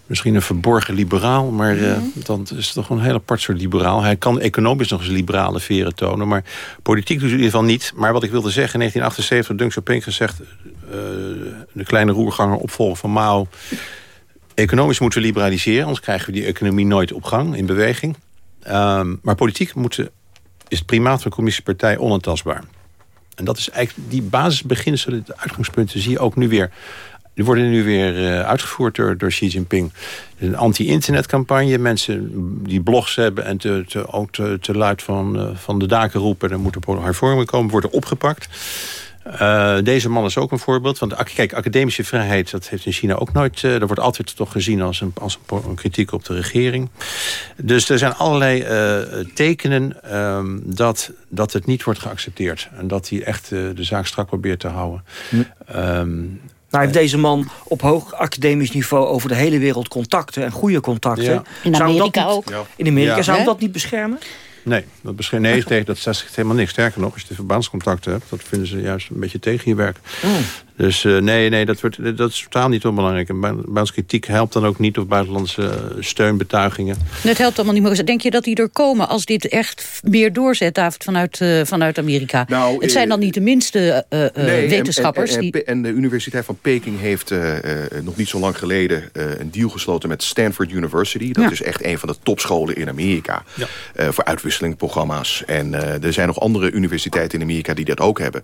misschien een verborgen liberaal... maar uh, dan is het toch een heel apart soort liberaal. Hij kan economisch nog eens liberale veren tonen... maar politiek doet hij in ieder geval niet. Maar wat ik wilde zeggen, in 1978 Deng Xiaoping gezegd... Uh, de kleine roerganger opvolger van Mao... economisch moeten we liberaliseren... anders krijgen we die economie nooit op gang, in beweging. Um, maar politiek moeten, is het primaat van de communistische partij onaantastbaar. En dat is eigenlijk die basisbeginselen, de uitgangspunten... zie je ook nu weer die worden nu weer uh, uitgevoerd door, Xi Jinping. Een anti-internetcampagne. Mensen die blogs hebben en te, ook te, luid van, uh, van de daken roepen... er moeten hervormingen komen, worden opgepakt. Uh, deze man is ook een voorbeeld. Want kijk, academische vrijheid, dat heeft in China ook nooit... Uh, dat wordt altijd toch gezien als een, als een, een kritiek op de regering. Dus er zijn allerlei uh, tekenen um, dat, dat het niet wordt geaccepteerd. En dat hij echt de zaak strak probeert te houden. Hm. Um, nou heeft deze man op hoog academisch niveau over de hele wereld contacten en goede contacten. Ja. In Amerika niet, ook. Ja. In Amerika zou hem dat niet beschermen? Nee, dat, beschermt, nee, tegen, dat zegt helemaal niks. Sterker nog, als je de verbaanscontacten hebt... dat vinden ze juist een beetje tegen je werk. Mm. Dus uh, nee, nee dat, wordt, dat is totaal niet onbelangrijk. En buitenlandse kritiek helpt dan ook niet... of buitenlandse steunbetuigingen. Het helpt allemaal niet meer. Denk je dat die er komen als dit echt meer doorzet... David, vanuit, uh, vanuit Amerika? Nou, het zijn dan niet de minste uh, nee, wetenschappers. En, en, die... en, de Universiteit van Peking heeft nog niet zo lang geleden... een deal gesloten met Stanford University. Dat ja. is echt een van de topscholen in Amerika. Ja. voor uitwisselingprogramma's. En er zijn nog andere universiteiten in Amerika die dat ook hebben.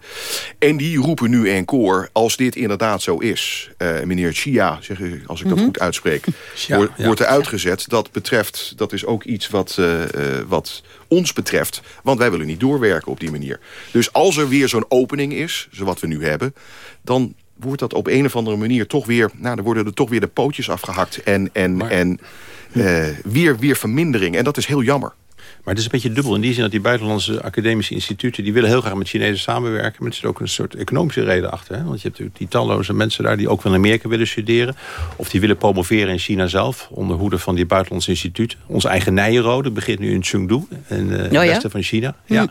En die roepen nu in koor als dit inderdaad zo is, uh, meneer Chia, zeg, als ik dat mm -hmm. goed uitspreek, wordt, ja. wordt er uitgezet. Dat betreft, dat is ook iets wat, uh, uh, wat ons betreft. Want wij willen niet doorwerken op die manier. Dus als er weer zo'n opening is, zoals we nu hebben, dan wordt dat op een of andere manier toch weer... nou, dan worden er toch weer de pootjes afgehakt en, en, maar... en weer, weer vermindering. En dat is heel jammer. Maar het is een beetje dubbel in die zin dat die buitenlandse academische instituten... die willen heel graag met Chinezen samenwerken. Maar er zit ook een soort economische reden achter. Hè? Want je hebt natuurlijk die talloze mensen daar die ook wel in Amerika willen studeren. Of die willen promoveren in China zelf. Onder hoede van die buitenlandse instituten. Ons eigen Nijenrode begint nu in Chengdu. In uh, het oh, ja? westen van China. Hm. Ja.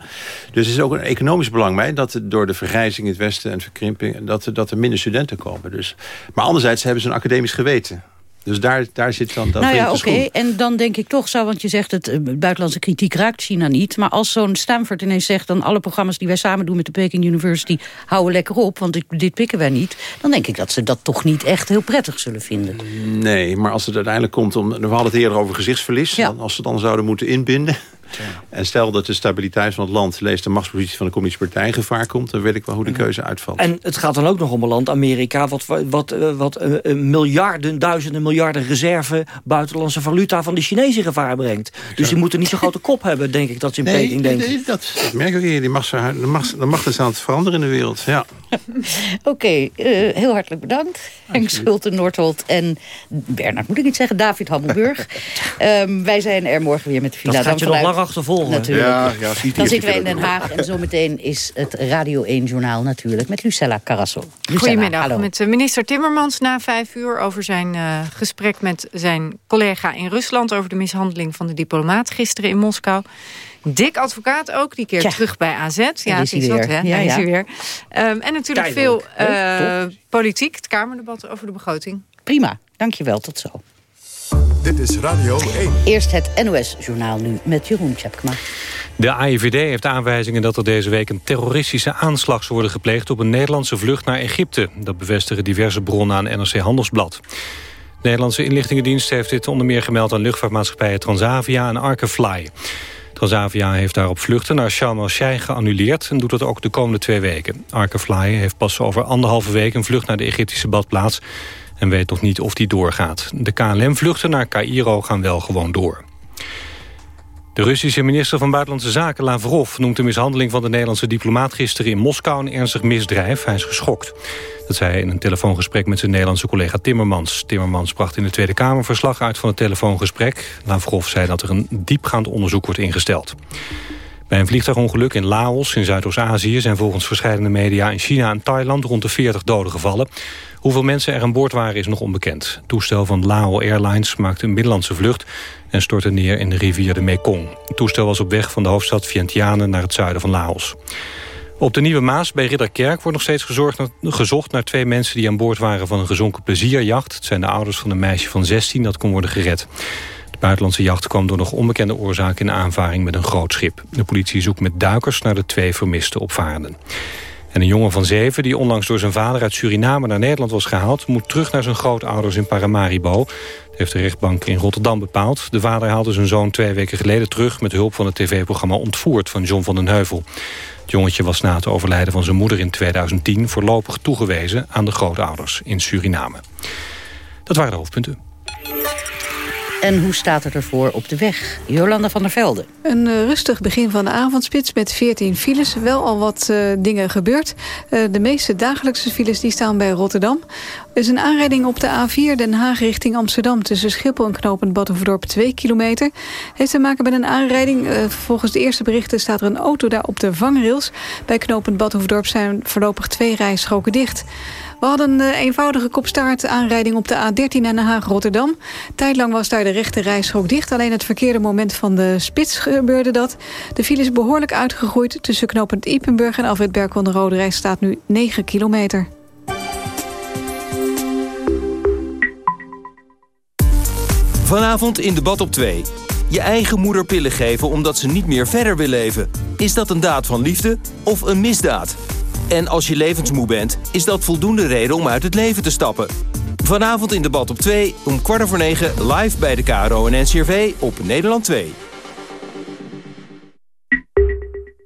Dus er is ook een economisch belang bij. Dat er door de vergrijzing in het westen en verkrimping... dat dat er minder studenten komen. Dus. Maar anderzijds hebben ze een academisch geweten. Dus daar, daar zit dan dat Nou ja, oké. Okay. En dan denk ik toch zo, want je zegt het buitenlandse kritiek raakt China niet. Maar als zo'n Stanford ineens zegt dan alle programma's die wij samen doen met de Peking University houden lekker op, want dit pikken wij niet. Dan denk ik dat ze dat toch niet echt heel prettig zullen vinden. Nee, maar als het uiteindelijk komt om, we hadden het eerder over gezichtsverlies. Ja. Dan, als ze dan zouden moeten inbinden. Ja. En stel dat de stabiliteit van het land... leest de machtspositie van de communistische partij in gevaar komt... dan weet ik wel hoe de keuze uitvalt. En het gaat dan ook nog om een land, Amerika... wat, wat, wat uh, miljarden, duizenden miljarden reserve... buitenlandse valuta van de Chinezen in gevaar brengt. Dus die moeten niet zo'n grote kop hebben, denk ik... dat ze in nee, Peking denken. Nee, dat, dat merk ik hier. Die macht, de, macht, de macht is aan het veranderen in de wereld. Ja. Oké, okay, uh, heel hartelijk bedankt. Henk Schulte, Noordholt en Bernard, moet ik niet zeggen, David Hammelburg. um, wij zijn er morgen weer met de Villa. Dat gaat je nog achtervolgen. natuurlijk. Ja, ja, ziet Dan zitten wij in Den Haag en zometeen is het Radio 1-journaal natuurlijk... met Lucella Carrasso. Lucella, Goedemiddag, hallo. met eh, minister Timmermans na vijf uur... over zijn eh, gesprek met zijn collega in Rusland... over de mishandeling van de diplomaat gisteren in Moskou. Dick advocaat ook, die keer terug bij AZ. Ja, is het hij is wat, weer. hè? Ja, Daar is hij weer. Ehm, en natuurlijk Tijdelijk, veel hè? eh, politiek, het Kamerdebat over de begroting. Prima, dankjewel, tot zo. Dit is Radio 1. Eerst het NOS-journaal nu met Jeroen Tjepkema. De AIVD heeft aanwijzingen dat er deze week een terroristische aanslag zou worden gepleegd op een Nederlandse vlucht naar Egypte. Dat bevestigen diverse bronnen aan NRC Handelsblad. De Nederlandse inlichtingendienst heeft dit onder meer gemeld aan luchtvaartmaatschappijen Transavia en Arkefly. Transavia heeft daarop vluchten naar Sharm el-Sheikh geannuleerd... en doet dat ook de komende twee weken. Arkefly heeft pas over anderhalve week een vlucht naar de Egyptische badplaats... en weet nog niet of die doorgaat. De KLM-vluchten naar Cairo gaan wel gewoon door. De Russische minister van Buitenlandse Zaken Lavrov noemt de mishandeling van de Nederlandse diplomaat gisteren in Moskou een ernstig misdrijf. Hij is geschokt. Dat zei hij in een telefoongesprek met zijn Nederlandse collega Timmermans. Timmermans bracht in de Tweede Kamer verslag uit van het telefoongesprek. Lavrov zei dat er een diepgaand onderzoek wordt ingesteld. Bij een vliegtuigongeluk in Laos in Zuidoost-Azië... zijn volgens verschillende media in China en Thailand rond de 40 doden gevallen. Hoeveel mensen er aan boord waren is nog onbekend. Het toestel van Lao Airlines maakte een binnenlandse vlucht... en stortte neer in de rivier de Mekong. Het toestel was op weg van de hoofdstad Vientiane naar het zuiden van Laos. Op de Nieuwe Maas bij Ridderkerk wordt nog steeds gezocht naar twee mensen die aan boord waren van een gezonken plezierjacht. Het zijn de ouders van een meisje van 16 dat kon worden gered. De buitenlandse jacht kwam door nog onbekende oorzaak in aanvaring met een groot schip. De politie zoekt met duikers naar de twee vermiste opvarenden. En een jongen van zeven die onlangs door zijn vader uit Suriname naar Nederland was gehaald... moet terug naar zijn grootouders in Paramaribo. Dat heeft de rechtbank in Rotterdam bepaald. De vader haalde zijn zoon twee weken geleden terug... met hulp van het tv-programma Ontvoerd van John van den Heuvel. Het jongetje was na het overlijden van zijn moeder in 2010... voorlopig toegewezen aan de grootouders in Suriname. Dat waren de hoofdpunten. En hoe staat het ervoor op de weg? Jolanda van der Velde. Een eh, rustig begin van de avondspits met 14 files. Wel al wat eh, dingen gebeurd. Eh, de meeste dagelijkse files die staan bij Rotterdam. Er is een aanrijding op de A4 Den Haag richting Amsterdam... tussen Schiphol en Knopend Badhoevedorp 2 kilometer. Heeft te maken met een aanrijding. Volgens de eerste berichten staat er een auto daar op de vangrails. Bij Knopend Badhoevedorp zijn voorlopig twee rijstroken dicht. We hadden een eh, eenvoudige kopstaart aanrijding op de A13 naar Den Haag-Rotterdam. Tijdlang was daar de rechte rijstrook dicht. Alleen het verkeerde moment van de spits gebeurde dat. De file is behoorlijk uitgegroeid. Tussen knooppunt Ipenburg en Alfred Berkel de Rode Reis staat nu 9 kilometer. Vanavond in debat op 2. Je eigen moeder pillen geven omdat ze niet meer verder wil leven. Is dat een daad van liefde of een misdaad? En als je levensmoe bent, is dat voldoende reden om uit het leven te stappen. Vanavond in debat op 2 om kwart over 9 live bij de KRO en NCRV op Nederland 2.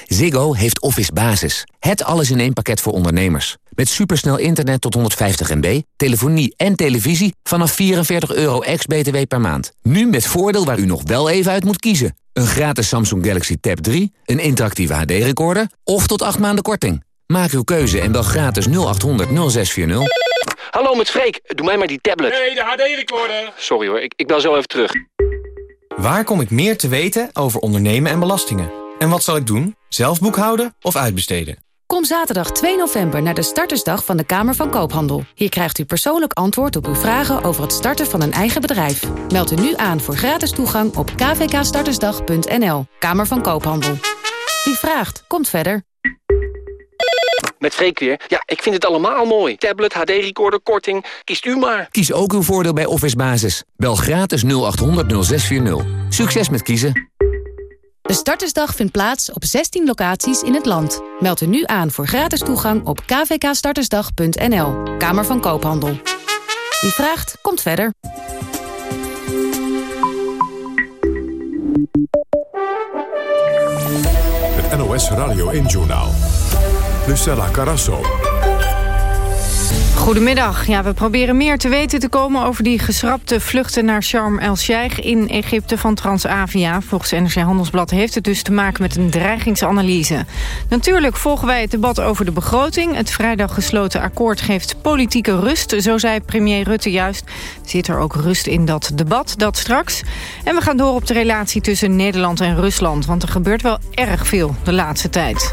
Ziggo heeft Office Basis. Het alles in één pakket voor ondernemers. Met supersnel internet tot 150 MB, telefonie en televisie vanaf 44 euro ex-BTW per maand. Nu met voordeel waar u nog wel even uit moet kiezen. Een gratis Samsung Galaxy Tab 3, een interactieve HD-recorder of tot 8 maanden korting. Maak uw keuze en bel gratis 0800 0640. Hallo, met Freek. Doe mij maar die tablet. Nee, de HD-recorder. Sorry hoor, ik, ik bel zo even terug. Waar kom ik meer te weten over ondernemen en belastingen? En wat zal ik doen? Zelf boekhouden of uitbesteden? Kom zaterdag 2 november naar de startersdag van de Kamer van Koophandel. Hier krijgt u persoonlijk antwoord op uw vragen over het starten van een eigen bedrijf. Meld u nu aan voor gratis toegang op kvkstartersdag.nl. Kamer van Koophandel. Wie vraagt, komt verder. Met Freek weer. Ja, ik vind het allemaal mooi. Tablet, HD-recorder, korting. Kiest u maar. Kies ook uw voordeel bij Office Basis. Bel gratis 0800 0640. Succes met kiezen. De startersdag vindt plaats op 16 locaties in het land. Meld u nu aan voor gratis toegang op kvkstartersdag.nl. Kamer van Koophandel. Wie vraagt, komt verder. Het NOS Radio 1-journaal. Lucella Carasso. Goedemiddag. Ja, we proberen meer te weten te komen over die geschrapte vluchten naar Sharm el-Sheikh in Egypte van Transavia. Volgens NRC Handelsblad heeft het dus te maken met een dreigingsanalyse. Natuurlijk volgen wij het debat over de begroting. Het vrijdag gesloten akkoord geeft politieke rust, zo zei premier Rutte juist. Zit er ook rust in dat debat, dat straks. En we gaan door op de relatie tussen Nederland en Rusland, want er gebeurt wel erg veel de laatste tijd.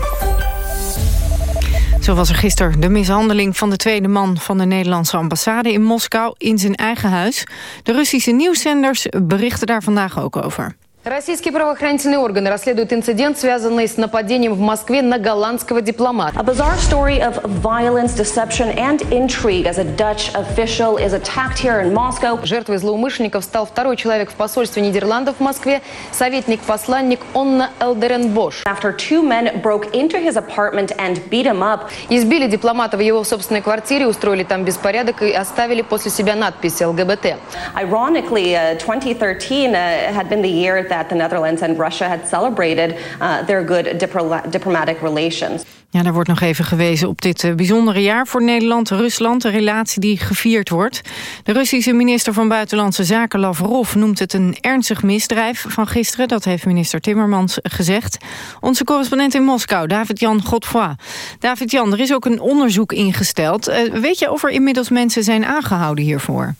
Zo was er gisteren de mishandeling van de tweede man van de Nederlandse ambassade in Moskou in zijn eigen huis. De Russische nieuwszenders berichten daar vandaag ook over. Российские правоохранительные органы расследуют инцидент, связанный с нападением в Москве на голландского дипломата. A bizarre story of violence, deception and intrigue as a Dutch official is attacked here in Moscow. Жертвой злоумышленников стал второй человек в посольстве Нидерландов в Москве, советник-посланник Онна Элдеренбош. After two men broke into his apartment and beat him up. Избили дипломата в его собственной квартире, устроили там беспорядок и оставили после себя надпись ЛГБТ. Ironically, uh, 2013 uh, had been the year that the Netherlands and Russia had celebrated uh, their good diplo diplomatic relations. Ja, daar wordt nog even gewezen op dit uh, bijzondere jaar voor Nederland-Rusland, een relatie die gevierd wordt. De Russische minister van Buitenlandse Zaken Lavrov noemt het een ernstig misdrijf van gisteren. Dat heeft minister Timmermans gezegd. Onze correspondent in Moskou, David-Jan Godfroy. David-Jan, er is ook een onderzoek ingesteld. Uh, weet je of er inmiddels mensen zijn aangehouden hiervoor?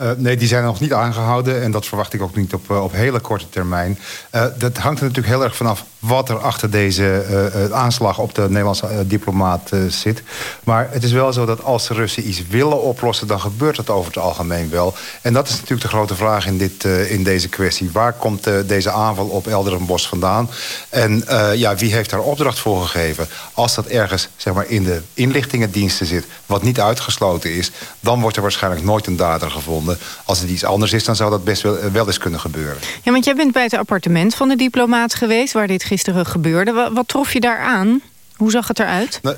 Uh, nee, die zijn nog niet aangehouden. En dat verwacht ik ook niet op, uh, op hele korte termijn. Uh, dat hangt er natuurlijk heel erg vanaf wat er achter deze aanslag op de Nederlandse diplomaat zit. Maar het is wel zo dat als de Russen iets willen oplossen... dan gebeurt het over het algemeen wel. En dat is natuurlijk de grote vraag in, dit, in deze kwestie. Waar komt deze aanval op Elderenbos vandaan? En ja, wie heeft daar opdracht voor gegeven? Als dat ergens zeg maar, in de inlichtingendiensten zit... wat niet uitgesloten is... dan wordt er waarschijnlijk nooit een dader gevonden. Als het iets anders is, dan zou dat best wel, wel eens kunnen gebeuren. Ja, want jij bent bij het appartement van de diplomaat geweest... waar dit gisteren gebeurde. Wat, trof je daar aan? Hoe zag het eruit? Nou,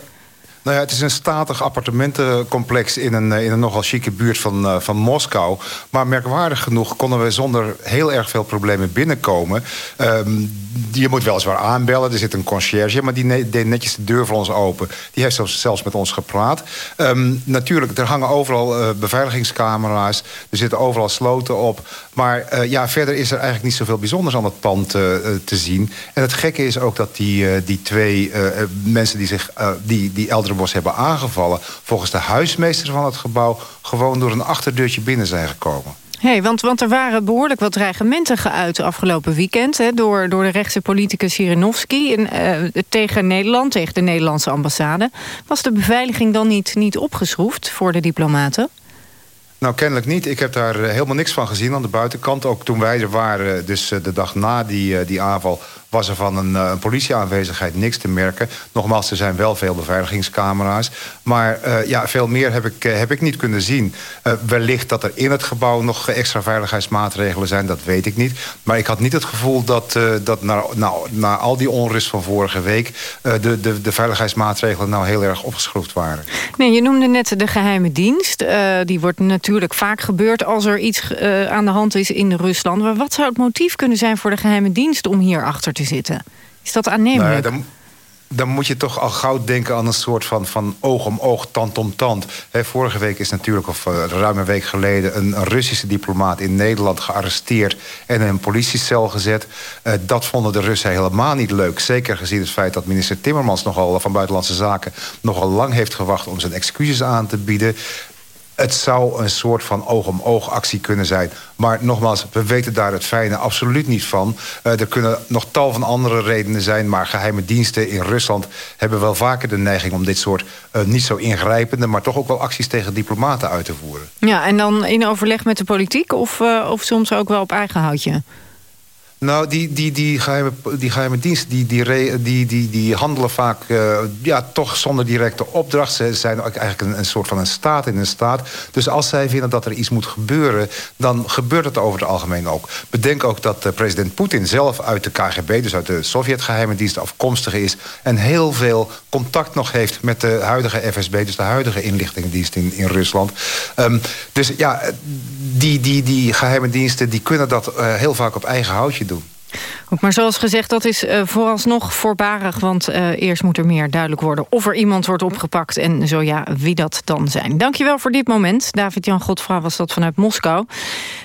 ja, het is een statig appartementencomplex in een, in een nogal chique buurt van, uh, van Moskou. Maar merkwaardig genoeg konden we zonder heel erg veel problemen binnenkomen. Um, je moet weliswaar aanbellen, er zit een conciërge... maar die deed netjes de deur voor ons open. Die heeft zelfs, met ons gepraat. Um, natuurlijk, er hangen overal uh, beveiligingscamera's. Er zitten overal sloten op. Maar uh, ja, verder is er eigenlijk niet zoveel bijzonders aan het pand uh, te zien. En het gekke is ook dat die, die twee mensen die zich die, die Elderbos hebben aangevallen... volgens de huismeester van het gebouw... gewoon door een achterdeurtje binnen zijn gekomen. Hey, want, want er waren behoorlijk wat dreigementen geuit afgelopen weekend... Hè, door, door de rechtse politicus Sirinovski in, uh, tegen Nederland, tegen de Nederlandse ambassade. Was de beveiliging dan niet, niet opgeschroefd voor de diplomaten? Nou, kennelijk niet. Ik heb daar helemaal niks van gezien aan de buitenkant. Ook toen wij er waren, dus de dag na die, die aanval was er van een, uh, politieaanwezigheid niks te merken. Nogmaals, er zijn wel veel beveiligingscamera's. Maar uh, ja, veel meer heb ik, uh, heb ik niet kunnen zien. wellicht dat er in het gebouw nog extra veiligheidsmaatregelen zijn, dat weet ik niet. Maar ik had niet het gevoel dat, dat na, na, al die onrust van vorige week... de, de, de veiligheidsmaatregelen nou heel erg opgeschroefd waren. Nee, je noemde net de geheime dienst. die wordt natuurlijk vaak gebeurd als er iets aan de hand is in Rusland. Maar wat zou het motief kunnen zijn voor de geheime dienst om hier achter te zitten. Is dat aannemelijk? Nee, dan, dan, moet je toch al gauw denken aan een soort van, van oog om oog, tand om tand. Vorige week is natuurlijk, of uh, ruim een week geleden... Een, Russische diplomaat in Nederland gearresteerd... en in een politiecel gezet. Uh, dat vonden de Russen helemaal niet leuk. Zeker gezien het feit dat minister Timmermans nogal, van Buitenlandse Zaken... nogal lang heeft gewacht om zijn excuses aan te bieden. Het zou een soort van oog-om-oog actie kunnen zijn. Maar nogmaals, we weten daar het fijne absoluut niet van. Uh, er kunnen nog tal van andere redenen zijn... maar geheime diensten in Rusland hebben wel vaker de neiging... om dit soort uh, niet zo ingrijpende... maar toch ook wel acties tegen diplomaten uit te voeren. Ja, en dan in overleg met de politiek... of, uh, of soms ook wel op eigen houtje? Nou, die, die, die, geheime, die geheime diensten die, die, die, die, die handelen vaak uh, ja, toch zonder directe opdracht. Ze zijn eigenlijk een, een, soort van een staat in een staat. Dus als zij vinden dat er iets moet gebeuren... dan gebeurt het over het algemeen ook. Bedenk ook dat uh, president Poetin zelf uit de KGB... dus uit de Sovjet-geheime dienst afkomstig is... en heel veel contact nog heeft met de huidige FSB... dus de huidige inlichtingendienst in, in Rusland. Um, dus ja, die, die, die geheime diensten die kunnen dat heel vaak op eigen houtje maar zoals gezegd, dat is uh, vooralsnog voorbarig... want uh, eerst moet er meer duidelijk worden of er iemand wordt opgepakt... en zo ja, wie dat dan zijn. Dankjewel voor dit moment. David-Jan Godfra was dat vanuit Moskou.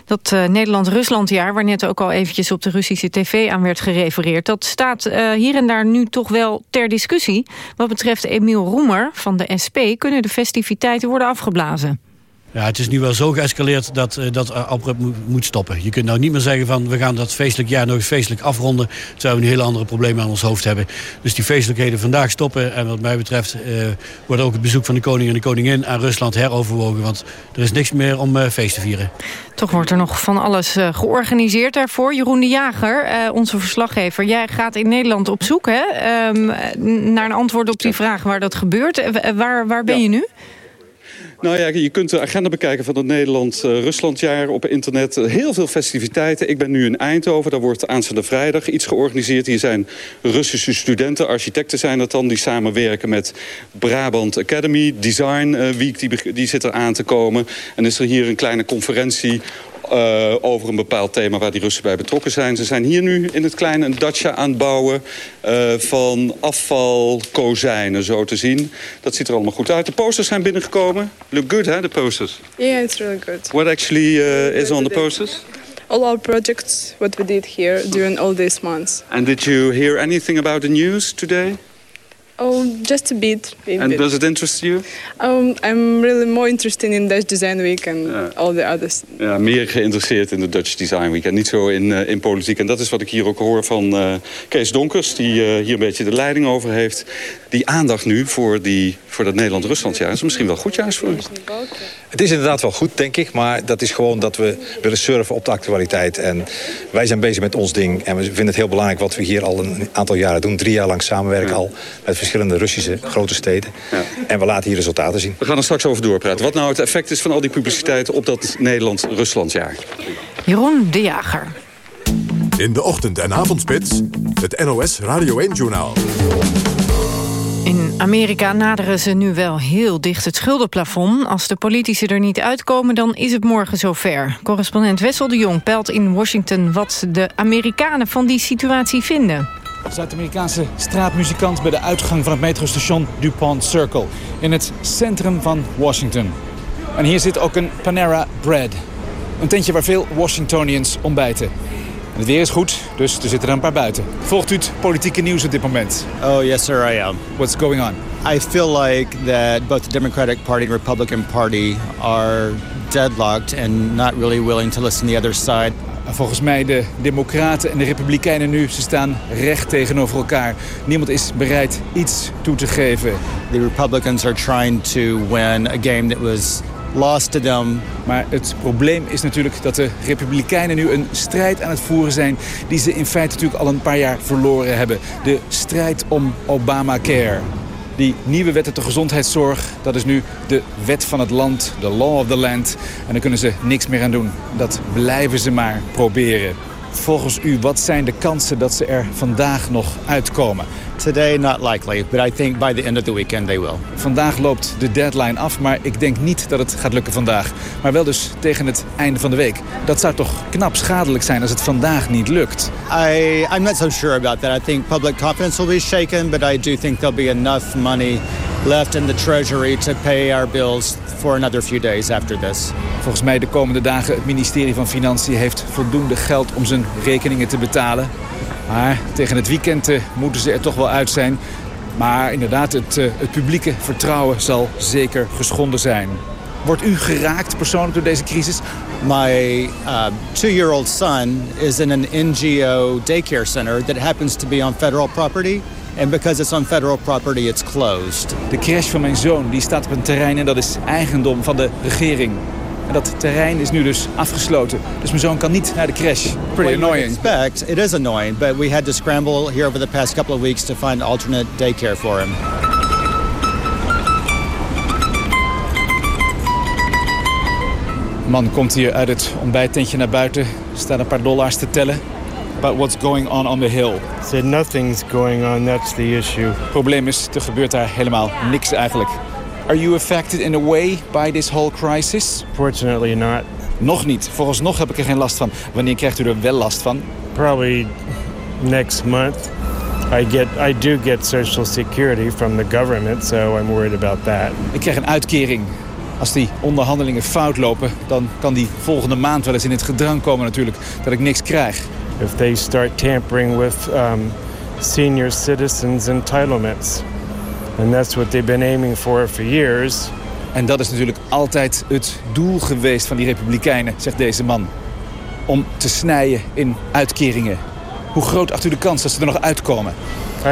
Dat uh, Nederland-Ruslandjaar, waar net ook al eventjes op de Russische tv aan werd gerefereerd... dat staat hier en daar nu toch wel ter discussie. Wat betreft Emiel Roemer van de SP kunnen de festiviteiten worden afgeblazen. Ja, het is nu wel zo geëscaleerd dat uh, dat oproep moet stoppen. Je kunt nou niet meer zeggen van we gaan dat feestelijk jaar nog eens feestelijk afronden... terwijl we nu hele andere problemen aan ons hoofd hebben. Dus die feestelijkheden vandaag stoppen. En wat mij betreft uh, wordt ook het bezoek van de koning en de koningin aan Rusland heroverwogen. Want er is niks meer om feest te vieren. Toch wordt er nog van alles georganiseerd daarvoor. Jeroen de Jager, onze verslaggever. Jij gaat in Nederland op zoek hè? Um, naar een antwoord op die vraag waar dat gebeurt. waar, waar ben ja. je nu? Nou ja, je kunt de agenda bekijken van het Nederland-Ruslandjaar op internet. Heel veel festiviteiten. Ik ben nu in Eindhoven. Daar wordt aanstaande vrijdag iets georganiseerd. Hier zijn Russische studenten, architecten zijn dat dan... die samenwerken met Brabant Academy. Design Week, die, die zit er aan te komen. En is er hier een kleine conferentie uh, over een bepaald thema waar die Russen bij betrokken zijn. Ze zijn hier nu in het kleine een dacha aan het bouwen uh, van afvalkozijnen, zo te zien. Dat ziet er allemaal goed uit. De posters zijn binnengekomen. Look good, hè, de posters? Yeah, it's really good. What actually uh, is on the posters? All our projects, what we did here during all these months. And did you hear anything about the news today? Oh, just a bit. A and bit. does it interest you? Um, I'm really more interested in Dutch Design Week and ja. all the others. Ja, meer geïnteresseerd in de Dutch Design Week en niet zo in, uh, in politiek. En dat is wat ik hier ook hoor van uh, Kees Donkers, die uh, hier een beetje de leiding over heeft. Die aandacht nu voor, die, voor dat Nederland-Ruslandjaar is misschien wel goed juist voor Het is inderdaad wel goed, denk ik. Maar dat is gewoon dat we willen surfen op de actualiteit. En wij zijn bezig met ons ding. En we vinden het heel belangrijk wat we hier al een aantal jaren doen. Drie jaar lang samenwerken ja. al met verschillende Russische grote steden. Ja. En we laten hier resultaten zien. We gaan er straks over doorpraten. Wat nou het effect is van al die publiciteit op dat Nederland-Ruslandjaar. Jeroen de Jager. In de ochtend- en avondspits, het NOS Radio 1-journaal. In Amerika naderen ze nu wel heel dicht het schuldenplafond. Als de politici er niet uitkomen, dan is het morgen zover. Correspondent Wessel de Jong peilt in Washington... wat de Amerikanen van die situatie vinden. Zuid-Amerikaanse straatmuzikant bij de uitgang van het metrostation DuPont Circle. In het centrum van Washington. En hier zit ook een Panera Bread. Een tentje waar veel Washingtonians ontbijten. En het weer is goed, dus er zitten er een paar buiten. Volgt u het politieke nieuws op dit moment? Oh, yes sir, I am. What's going on? I feel like that both the Democratic Party and Republican Party are deadlocked and not really willing to listen to the other side. Volgens mij de Democraten en de Republikeinen nu, ze staan recht tegenover elkaar. Niemand is bereid iets toe te geven. The Republicans are trying to win a game that was lost to them. Maar het probleem is natuurlijk dat de Republikeinen nu een strijd aan het voeren zijn... die ze in feite natuurlijk al een paar jaar verloren hebben. De strijd om Obamacare. Die nieuwe wet op de gezondheidszorg, dat is nu de wet van het land, de law of the land. En daar kunnen ze niks meer aan doen. Dat blijven ze maar proberen. Volgens u, wat zijn de kansen dat ze er vandaag nog uitkomen? Today not likely, but I think by the end of the weekend they will. Vandaag loopt de deadline af, maar ik denk niet dat het gaat lukken vandaag. Maar wel dus tegen het einde van de week. Dat zou toch knap schadelijk zijn als het vandaag niet lukt? I, I'm not so sure about that. I think public confidence will be shaken, but I do think there'll be enough money left in the treasury to pay our bills for another few days after this. Volgens mij de komende dagen het ministerie van Financiën heeft voldoende geld om zijn rekeningen te betalen. Maar tegen het weekend uh, moeten ze er toch wel uit zijn. Maar inderdaad, het, uh, het publieke vertrouwen zal zeker geschonden zijn. Wordt u geraakt persoonlijk door deze crisis? My uh, two-year-old son is in an NGO daycare center that happens to be on federal property. And because it's on federal property, it's closed. De crash van mijn zoon die staat op een terrein en dat is eigendom van de regering. En dat terrein is nu dus afgesloten. Dus mijn zoon kan niet naar de crash. Pretty annoying. Expect, it is annoying, but we had to scramble here over the past couple of weeks to find alternate daycare for him. Man komt hier uit het ontbijttentje naar buiten. Er staan een paar dollars te tellen. About what's going on on the hill. Said nothing's going on, that's the issue. Probleem is, er gebeurt daar helemaal niks eigenlijk. Are you affected in a way by this whole crisis? Fortunately not. Nog niet. Vooralsnog heb ik er geen last van. Wanneer krijgt u er wel last van? Probably next month. I get, I do get Social Security from the government, so I'm worried about that. Ik krijg een uitkering. Als die onderhandelingen fout lopen, dan kan die volgende maand wel eens in het gedrang komen natuurlijk dat ik niks krijg. If they start tampering with um, senior citizens' entitlements. And that's what they've been aiming for for years. En dat is natuurlijk altijd het doel geweest van die republikeinen, zegt deze man. Om te snijden in uitkeringen. Hoe groot acht u de kans dat ze er nog uitkomen?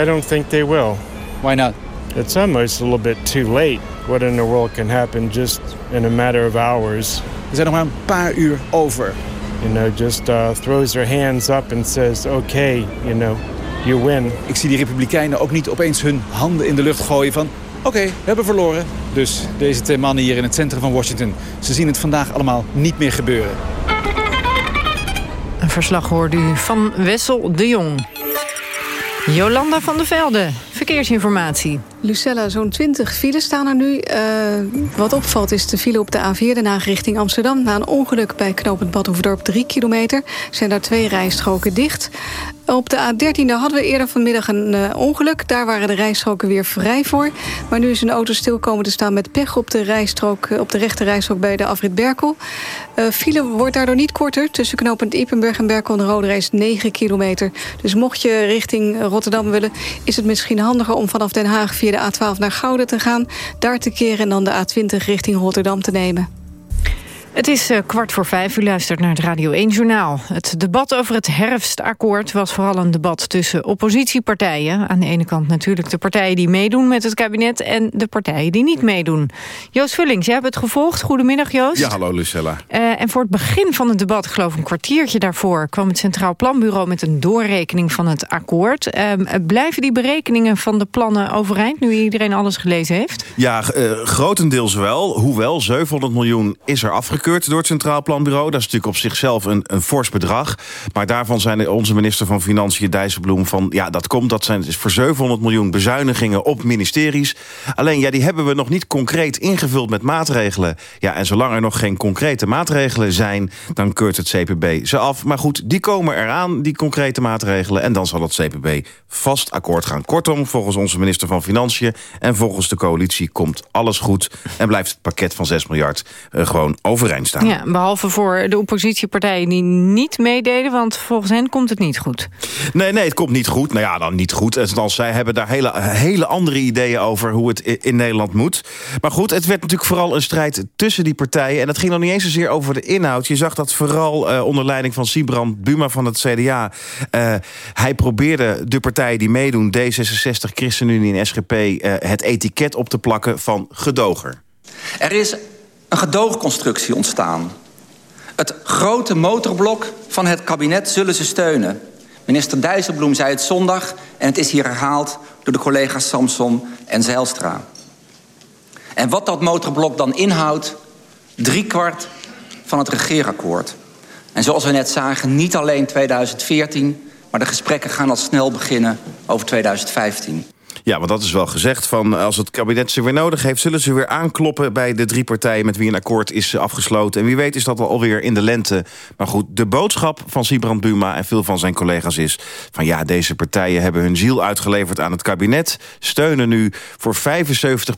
I don't think they will. Why not? It's almost a little bit too late. What in the world can happen just in a matter of hours? Er zijn nog maar een paar uur over. You know, just uh, throws their hands up and says, okay, you know, you win. Ik zie die republikeinen ook niet opeens hun handen in de lucht gooien van... oké, we hebben verloren. Dus deze twee mannen hier in het centrum van Washington... ze zien het vandaag allemaal niet meer gebeuren. Een verslag hoorde u van Wessel de Jong. Jolanda van der Velde, verkeersinformatie. Lucella, zo'n 20 files staan er nu. Uh, wat opvalt is de file op de A4 Den Haag richting Amsterdam. Na een ongeluk bij knooppunt Badhoevedorp 3 kilometer... zijn daar twee rijstroken dicht. Op de A13 daar hadden we eerder vanmiddag een uh, ongeluk. Daar waren de rijstroken weer vrij voor. Maar nu is een auto stil komen te staan met pech op de, rijstrook, uh, op de rechte rijstrook bij de afrit Berkel. Uh, file wordt daardoor niet korter. Tussen knooppunt Ippenburg en Berkel de Rode Reis 9 kilometer. Dus mocht je richting Rotterdam willen... is het misschien handiger om vanaf Den Haag via de A12 naar Gouden te gaan. Daar te keren en dan de A20 richting Rotterdam te nemen. Het is uh, kwart voor vijf. U luistert naar het Radio 1 Journaal. Het debat over het herfstakkoord was vooral een debat tussen oppositiepartijen. Aan de ene kant natuurlijk de partijen die meedoen met het kabinet... en de partijen die niet meedoen. Joost Vullings, jij hebt het gevolgd. Goedemiddag, Joost. Ja, hallo Lucella. Uh, en voor het begin van het debat, ik geloof een kwartiertje daarvoor... kwam het Centraal Planbureau met een doorrekening van het akkoord. Uh, blijven die berekeningen van de plannen overeind... nu iedereen alles gelezen heeft? Ja, grotendeels wel. Hoewel, 700 miljoen is er afgekomen goedgekeurd door het Centraal Planbureau. Dat is natuurlijk op zichzelf een, een fors bedrag. Maar daarvan zijn onze minister van Financiën Dijsselbloem van... ja, dat komt, dat zijn dus voor 700 miljoen bezuinigingen op ministeries. Alleen, ja, die hebben we nog niet concreet ingevuld met maatregelen. Ja, en zolang er nog geen concrete maatregelen zijn... dan keurt het CPB ze af. Maar goed, die komen eraan, die concrete maatregelen... en dan zal het CPB vast akkoord gaan. Kortom, volgens onze minister van Financiën... en volgens de coalitie komt alles goed... en blijft het pakket van 6 miljard uh, gewoon overeind staan. Ja, behalve voor de oppositiepartijen die niet meededen... want volgens hen komt het niet goed. Nee, nee, het komt niet goed. Nou ja, dan niet goed. Als zij hebben daar hele, hele andere ideeën over hoe het in Nederland moet. Maar goed, het werd natuurlijk vooral een strijd tussen die partijen. En het ging nog niet eens zozeer over de inhoud. Je zag dat vooral uh, onder leiding van Sibrand Buma van het CDA... Uh, hij probeerde de partijen die meedoen, D66, ChristenUnie en SGP... Uh, het etiket op te plakken van gedoger. Er is een gedoogconstructie ontstaan. Het grote motorblok van het kabinet zullen ze steunen. Minister Dijsselbloem zei het zondag en het is hier herhaald door de collega's Samson en Zijlstra. En wat dat motorblok dan inhoudt, driekwart van het regeerakkoord. En zoals we net zagen, niet alleen 2014, maar de gesprekken gaan al snel beginnen over 2015. Ja, want dat is wel gezegd. Van als het kabinet ze weer nodig heeft... zullen ze weer aankloppen bij de drie partijen... met wie een akkoord is afgesloten. En wie weet is dat alweer in de lente. Maar goed, de boodschap van Sibrand Buma en veel van zijn collega's is... van ja, deze partijen hebben hun ziel uitgeleverd aan het kabinet... steunen nu voor 75%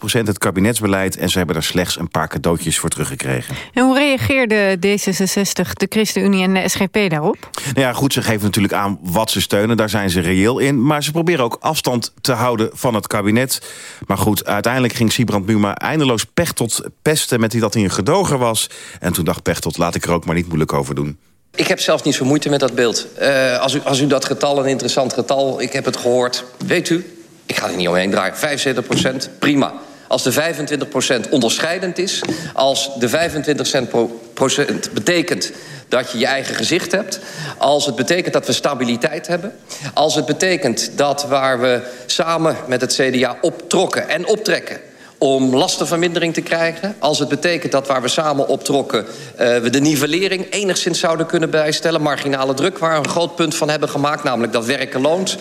het kabinetsbeleid... en ze hebben er slechts een paar cadeautjes voor teruggekregen. En hoe reageerde D66, de ChristenUnie en de SGP daarop? Nou ja, goed, ze geven natuurlijk aan wat ze steunen. Daar zijn ze reëel in. Maar ze proberen ook afstand te houden van het kabinet. Maar goed, uiteindelijk ging Sibrand Buma eindeloos Pechtold pesten... met die dat hij een gedoger was. En toen dacht Pechtold, laat ik er ook maar niet moeilijk over doen. Ik heb zelf niet zo moeite met dat beeld. Uh, als, u, als u dat getal, een interessant getal, ik heb het gehoord... weet u, ik ga er niet omheen draaien, 75 procent, prima. Als de 25 procent onderscheidend is... als de 25 procent betekent dat je je eigen gezicht hebt. Als het betekent dat we stabiliteit hebben. Als het betekent dat waar we samen met het CDA optrokken en optrekken om lastenvermindering te krijgen. Als het betekent dat waar we samen optrokken... Uh, we de nivellering enigszins zouden kunnen bijstellen. Marginale druk waar we een groot punt van hebben gemaakt. Namelijk dat werken loont.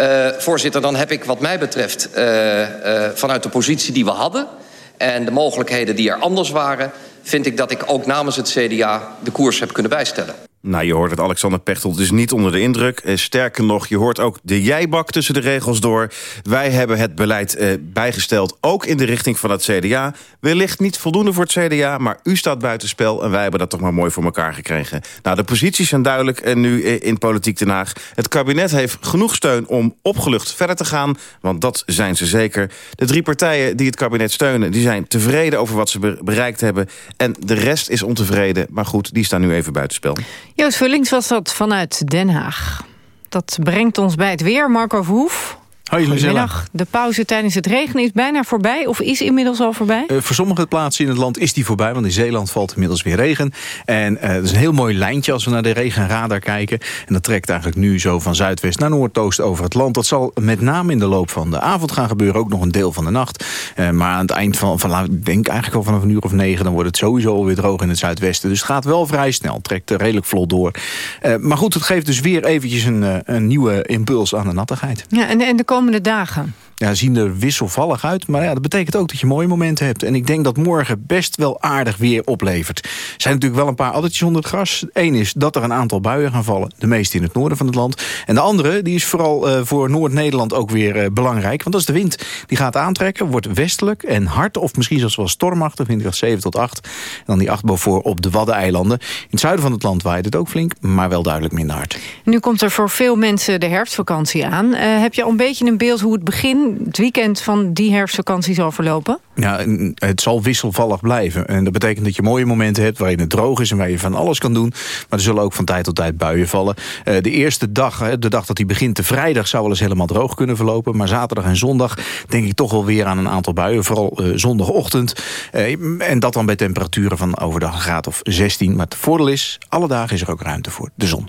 Uh, voorzitter, dan heb ik wat mij betreft... Uh, vanuit de positie die we hadden... en de mogelijkheden die er anders waren vind ik dat ik ook namens het CDA de koers heb kunnen bijstellen. Nou, je hoort het, Alexander Pechtold is niet onder de indruk. Eh, sterker nog, je hoort ook de jijbak tussen de regels door. Wij hebben het beleid eh, bijgesteld, ook in de richting van het CDA. Wellicht niet voldoende voor het CDA, maar u staat buitenspel... en wij hebben dat toch maar mooi voor elkaar gekregen. Nou, de posities zijn duidelijk en nu eh, in Politiek Den Haag. Het kabinet heeft genoeg steun om opgelucht verder te gaan... want dat zijn ze zeker. De drie partijen die het kabinet steunen... die zijn tevreden over wat ze bereikt hebben... en de rest is ontevreden, maar goed, die staan nu even buitenspel. Joost Vullings was dat vanuit Den Haag. Dat brengt ons bij het weer. Marco Verhoef, Hoi, Goedemiddag. De pauze tijdens het regenen is bijna voorbij of is inmiddels al voorbij? Uh, voor sommige plaatsen in het land is die voorbij, want in Zeeland valt inmiddels weer regen. En uh, dat is een heel mooi lijntje als we naar de regenradar kijken. En dat trekt eigenlijk nu zo van zuidwest naar noordoost over het land. Dat zal met name in de loop van de avond gaan gebeuren, ook nog een deel van de nacht. Uh, maar aan het eind van, van ik denk eigenlijk al vanaf een uur of negen, dan wordt het sowieso alweer droog in het zuidwesten. Dus het gaat wel vrij snel, trekt redelijk vlot door. maar goed, het geeft dus weer eventjes een, een nieuwe impuls aan de nattigheid. Ja, en, en de komende dagen? Ja, zien er wisselvallig uit. Maar ja, dat betekent ook dat je mooie momenten hebt. En ik denk dat morgen best wel aardig weer oplevert. Er zijn natuurlijk wel een paar addertjes onder het gras. Eén is dat er een aantal buien gaan vallen. De meeste in het noorden van het land. En de andere die is vooral uh, voor Noord-Nederland ook weer uh, belangrijk. Want dat is de wind. Die gaat aantrekken, wordt westelijk en hard. Of misschien zelfs wel stormachtig, dat 7 tot 8. En dan die 8 voor op de Waddeneilanden. In het zuiden van het land waait het ook flink, maar wel duidelijk minder hard. Nu komt er voor veel mensen de herfstvakantie aan. Uh, heb je al een beetje een beeld hoe het begin het weekend van die herfstvakantie zal verlopen? Ja, het zal wisselvallig blijven. En dat betekent dat je mooie momenten hebt waarin het droog is... en waar je van alles kan doen. Maar er zullen ook van tijd tot tijd buien vallen. Uh, de eerste dag, de dag dat hij begint, de vrijdag... zou wel eens helemaal droog kunnen verlopen. Maar zaterdag en zondag denk ik toch wel weer aan een aantal buien. Vooral uh, zondagochtend. Uh, en dat dan bij temperaturen van overdag een graad of 16. Maar het voordeel is, alle dagen is er ook ruimte voor de zon.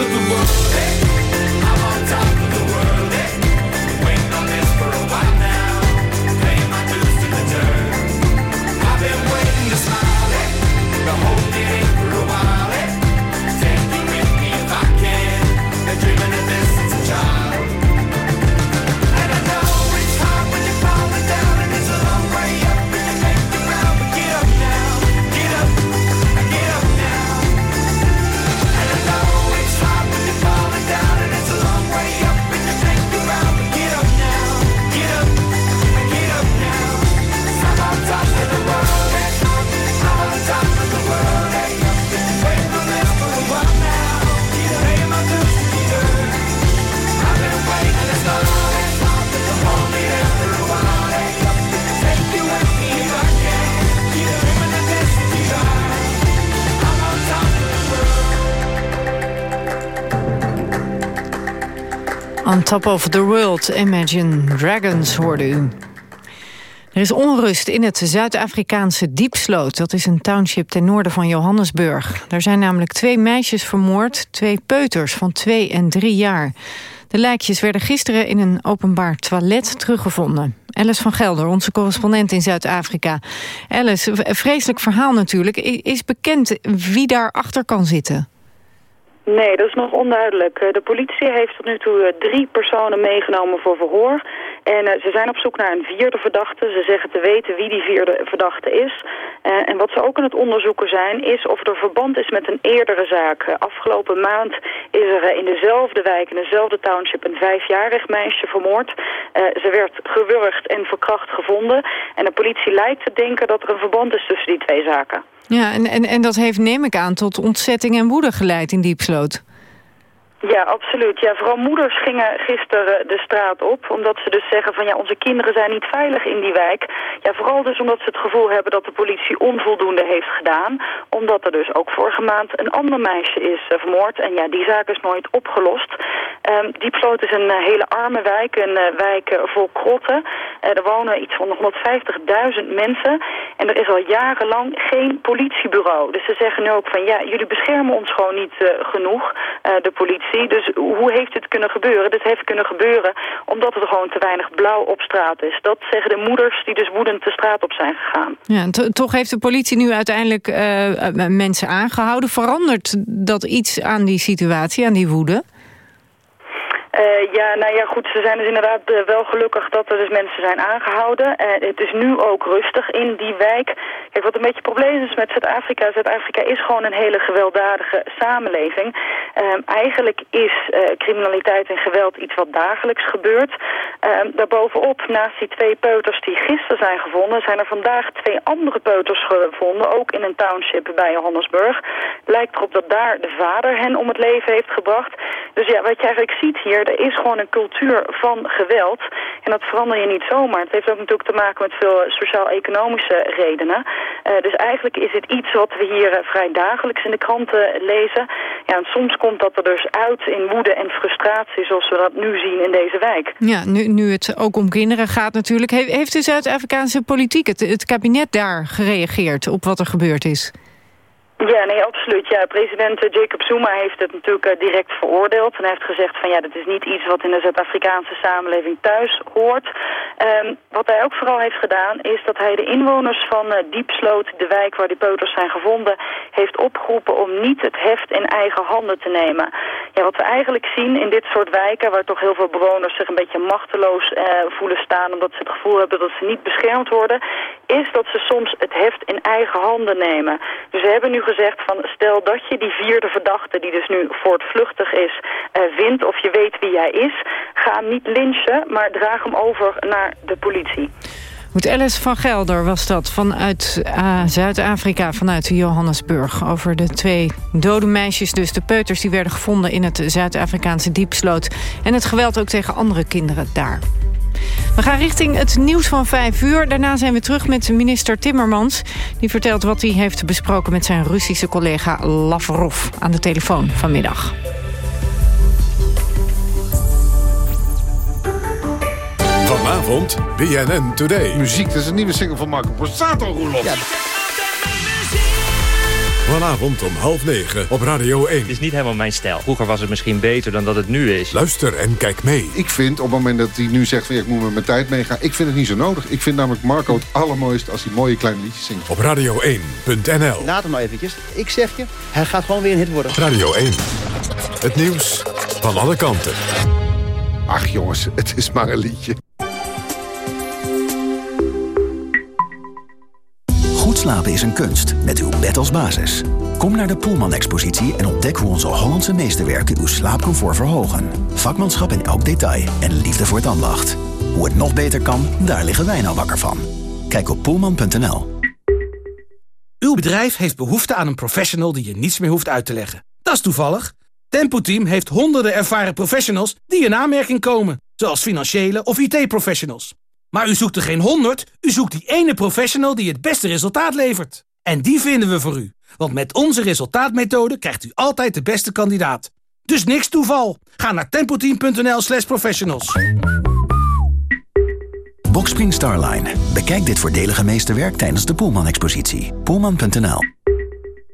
with the world. Top of the world, Imagine Dragons hoorde u. Er is onrust in het Zuid-Afrikaanse Diepsloot. Dat is een township ten noorden van Johannesburg. Daar zijn namelijk twee meisjes vermoord, twee peuters van twee en drie jaar. De lijkjes werden gisteren in een openbaar toilet teruggevonden. Alice van Gelder, onze correspondent in Zuid-Afrika. Alice, vreselijk verhaal natuurlijk. Is bekend wie daarachter kan zitten? Nee, dat is nog onduidelijk. Eh, de politie heeft tot nu toe eh, drie personen meegenomen voor verhoor. En uh, ze zijn op zoek naar een vierde verdachte. Ze zeggen te weten wie die vierde verdachte is. Uh, en wat ze ook aan het onderzoeken zijn... is of er verband is met een eerdere zaak. Uh, afgelopen maand is er in dezelfde wijk, in dezelfde township... een vijfjarig meisje vermoord. ze werd gewurgd en verkracht gevonden. En de politie lijkt te denken dat er een verband is tussen die twee zaken. Ja, en, en, en dat heeft, neem ik aan, tot ontzetting en woede geleid in Diepsloot. Ja, absoluut. Ja, vooral moeders gingen gisteren de straat op. Omdat ze dus zeggen van ja, onze kinderen zijn niet veilig in die wijk. Ja, vooral dus omdat ze het gevoel hebben dat de politie onvoldoende heeft gedaan. Omdat er dus ook vorige maand een ander meisje is uh, vermoord. En ja, die zaak is nooit opgelost. Um, Diepsloot is een uh, hele arme wijk, een wijk vol krotten. er wonen iets van 150.000 mensen. En er is al jarenlang geen politiebureau. Dus ze zeggen nu ook van ja, jullie beschermen ons gewoon niet genoeg, de politie. Dus hoe heeft het kunnen gebeuren? Dit heeft kunnen gebeuren omdat er gewoon te weinig blauw op straat is. Dat zeggen de moeders die dus woedend de straat op zijn gegaan. Ja, toch heeft de politie nu uiteindelijk uh, mensen aangehouden. Verandert dat iets aan die situatie, aan die woede? Uh, ja, nou ja, goed, ze zijn dus inderdaad uh, wel gelukkig dat er dus mensen zijn aangehouden. Uh, het is nu ook rustig in die wijk. Kijk, wat een beetje het probleem is met Zuid-Afrika... Zuid-Afrika is gewoon een hele gewelddadige samenleving. Ehm, eigenlijk is criminaliteit en geweld iets wat dagelijks gebeurt. Ehm, daarbovenop, naast die twee peuters die gisteren zijn gevonden... zijn er vandaag twee andere peuters gevonden, ook in een township bij Johannesburg. Lijkt erop dat daar de vader hen om het leven heeft gebracht. Dus ja, wat je eigenlijk ziet hier er is gewoon een cultuur van geweld. En dat verander je niet zomaar. Het heeft ook natuurlijk te maken met veel sociaal-economische redenen. Uh, dus eigenlijk is het iets wat we hier uh, vrij dagelijks in de kranten lezen. Ja, en soms komt dat er dus uit in woede en frustratie zoals we dat nu zien in deze wijk. Ja, nu, nu het ook om kinderen gaat natuurlijk. heeft de Zuid-Afrikaanse politiek, het, het kabinet daar gereageerd op wat er gebeurd is? Ja, nee, absoluut. Ja, president eh, Jacob Zuma heeft het natuurlijk uh, direct veroordeeld. En heeft gezegd van ja, dat is niet iets wat in de Zuid-Afrikaanse samenleving thuis hoort. Um, wat hij ook vooral heeft gedaan is dat hij de inwoners van uh, Diepsloot, de wijk waar die peuters zijn gevonden, heeft opgeroepen om niet het heft in eigen handen te nemen. Ja, wat we eigenlijk zien in dit soort wijken, waar toch heel veel bewoners zich een beetje machteloos voelen staan, omdat ze het gevoel hebben dat ze niet beschermd worden, is dat ze soms het heft in eigen handen nemen. Dus ze hebben nu gezegd van stel dat je die vierde verdachte die dus nu voortvluchtig is uh, vindt of je weet wie hij is, ga niet lynchen, maar draag hem over naar de politie. Goed, Alice van Gelder was dat vanuit uh, Zuid-Afrika, vanuit Johannesburg. Over de twee dode meisjes, dus de peuters die werden gevonden in het Zuid-Afrikaanse diepsloot. En het geweld ook tegen andere kinderen daar. We gaan richting het nieuws van 5 uur. Daarna zijn we terug met minister Timmermans. Die vertelt wat hij heeft besproken met zijn Russische collega Lavrov... aan de telefoon vanmiddag. Vanavond BNN Today. Muziek, dat is een nieuwe single van Marco Borsato, Roelof. Ja. Vanavond om half negen op Radio 1. Het is niet helemaal mijn stijl. Vroeger was het misschien beter dan dat het nu is. Luister en kijk mee. Ik vind, op het moment dat hij nu zegt... ik moet met mijn tijd meegaan, ik vind het niet zo nodig. Ik vind namelijk Marco het allermooist als hij mooie kleine liedjes zingt. Op radio1.nl. Laat hem maar eventjes. Ik zeg je, hij gaat gewoon weer een hit worden. Radio 1. Het nieuws van alle kanten. Ach jongens, het is maar een liedje. Slapen is een kunst, met uw bed als basis. Kom naar de Poelman-expositie en ontdek hoe onze Hollandse meesterwerken uw slaapcomfort verhogen. Vakmanschap in elk detail en liefde voor het ambacht. Hoe het nog beter kan, daar liggen wij nou wakker van. Kijk op poelman.nl. Uw bedrijf heeft behoefte aan een professional die je niets meer hoeft uit te leggen. Dat is toevallig. Tempo Team heeft honderden ervaren professionals die in aanmerking komen. Zoals financiële of IT-professionals. Maar u zoekt er geen honderd, u zoekt die ene professional die het beste resultaat levert. En die vinden we voor u. Want met onze resultaatmethode krijgt u altijd de beste kandidaat. Dus niks toeval. Ga naar tempoteam.nl slash professionals. Boxspring Starline. Bekijk dit voordelige meesterwerk tijdens de Poelman-expositie. Poelman.nl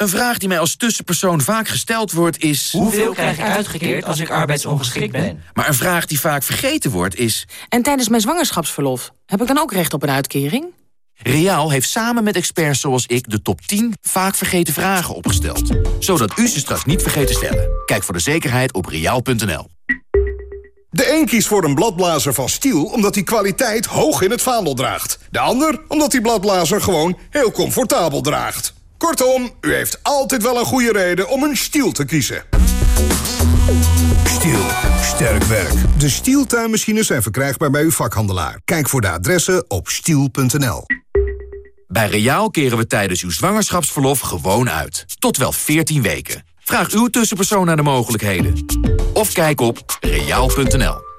Een vraag die mij als tussenpersoon vaak gesteld wordt is... Hoeveel krijg ik uitgekeerd als ik arbeidsongeschikt ben? Maar een vraag die vaak vergeten wordt is... En tijdens mijn zwangerschapsverlof, heb ik dan ook recht op een uitkering? Reaal heeft samen met experts zoals ik de top 10 vaak vergeten vragen opgesteld. Zodat u ze straks niet vergeet te stellen. Kijk voor de zekerheid op reaal.nl. De een kiest voor een bladblazer van Stiel omdat hij kwaliteit hoog in het vaandel draagt. De ander omdat die bladblazer gewoon heel comfortabel draagt. Kortom, u heeft altijd wel een goede reden om een Stiel te kiezen. Stiel. Sterk werk. De Stiel tuinmachines zijn verkrijgbaar bij uw vakhandelaar. Kijk voor de adressen op stiel.nl. Bij Reaal keren we tijdens uw zwangerschapsverlof gewoon uit. Tot wel 14 weken. Vraag uw tussenpersoon naar de mogelijkheden. Of kijk op reaal.nl.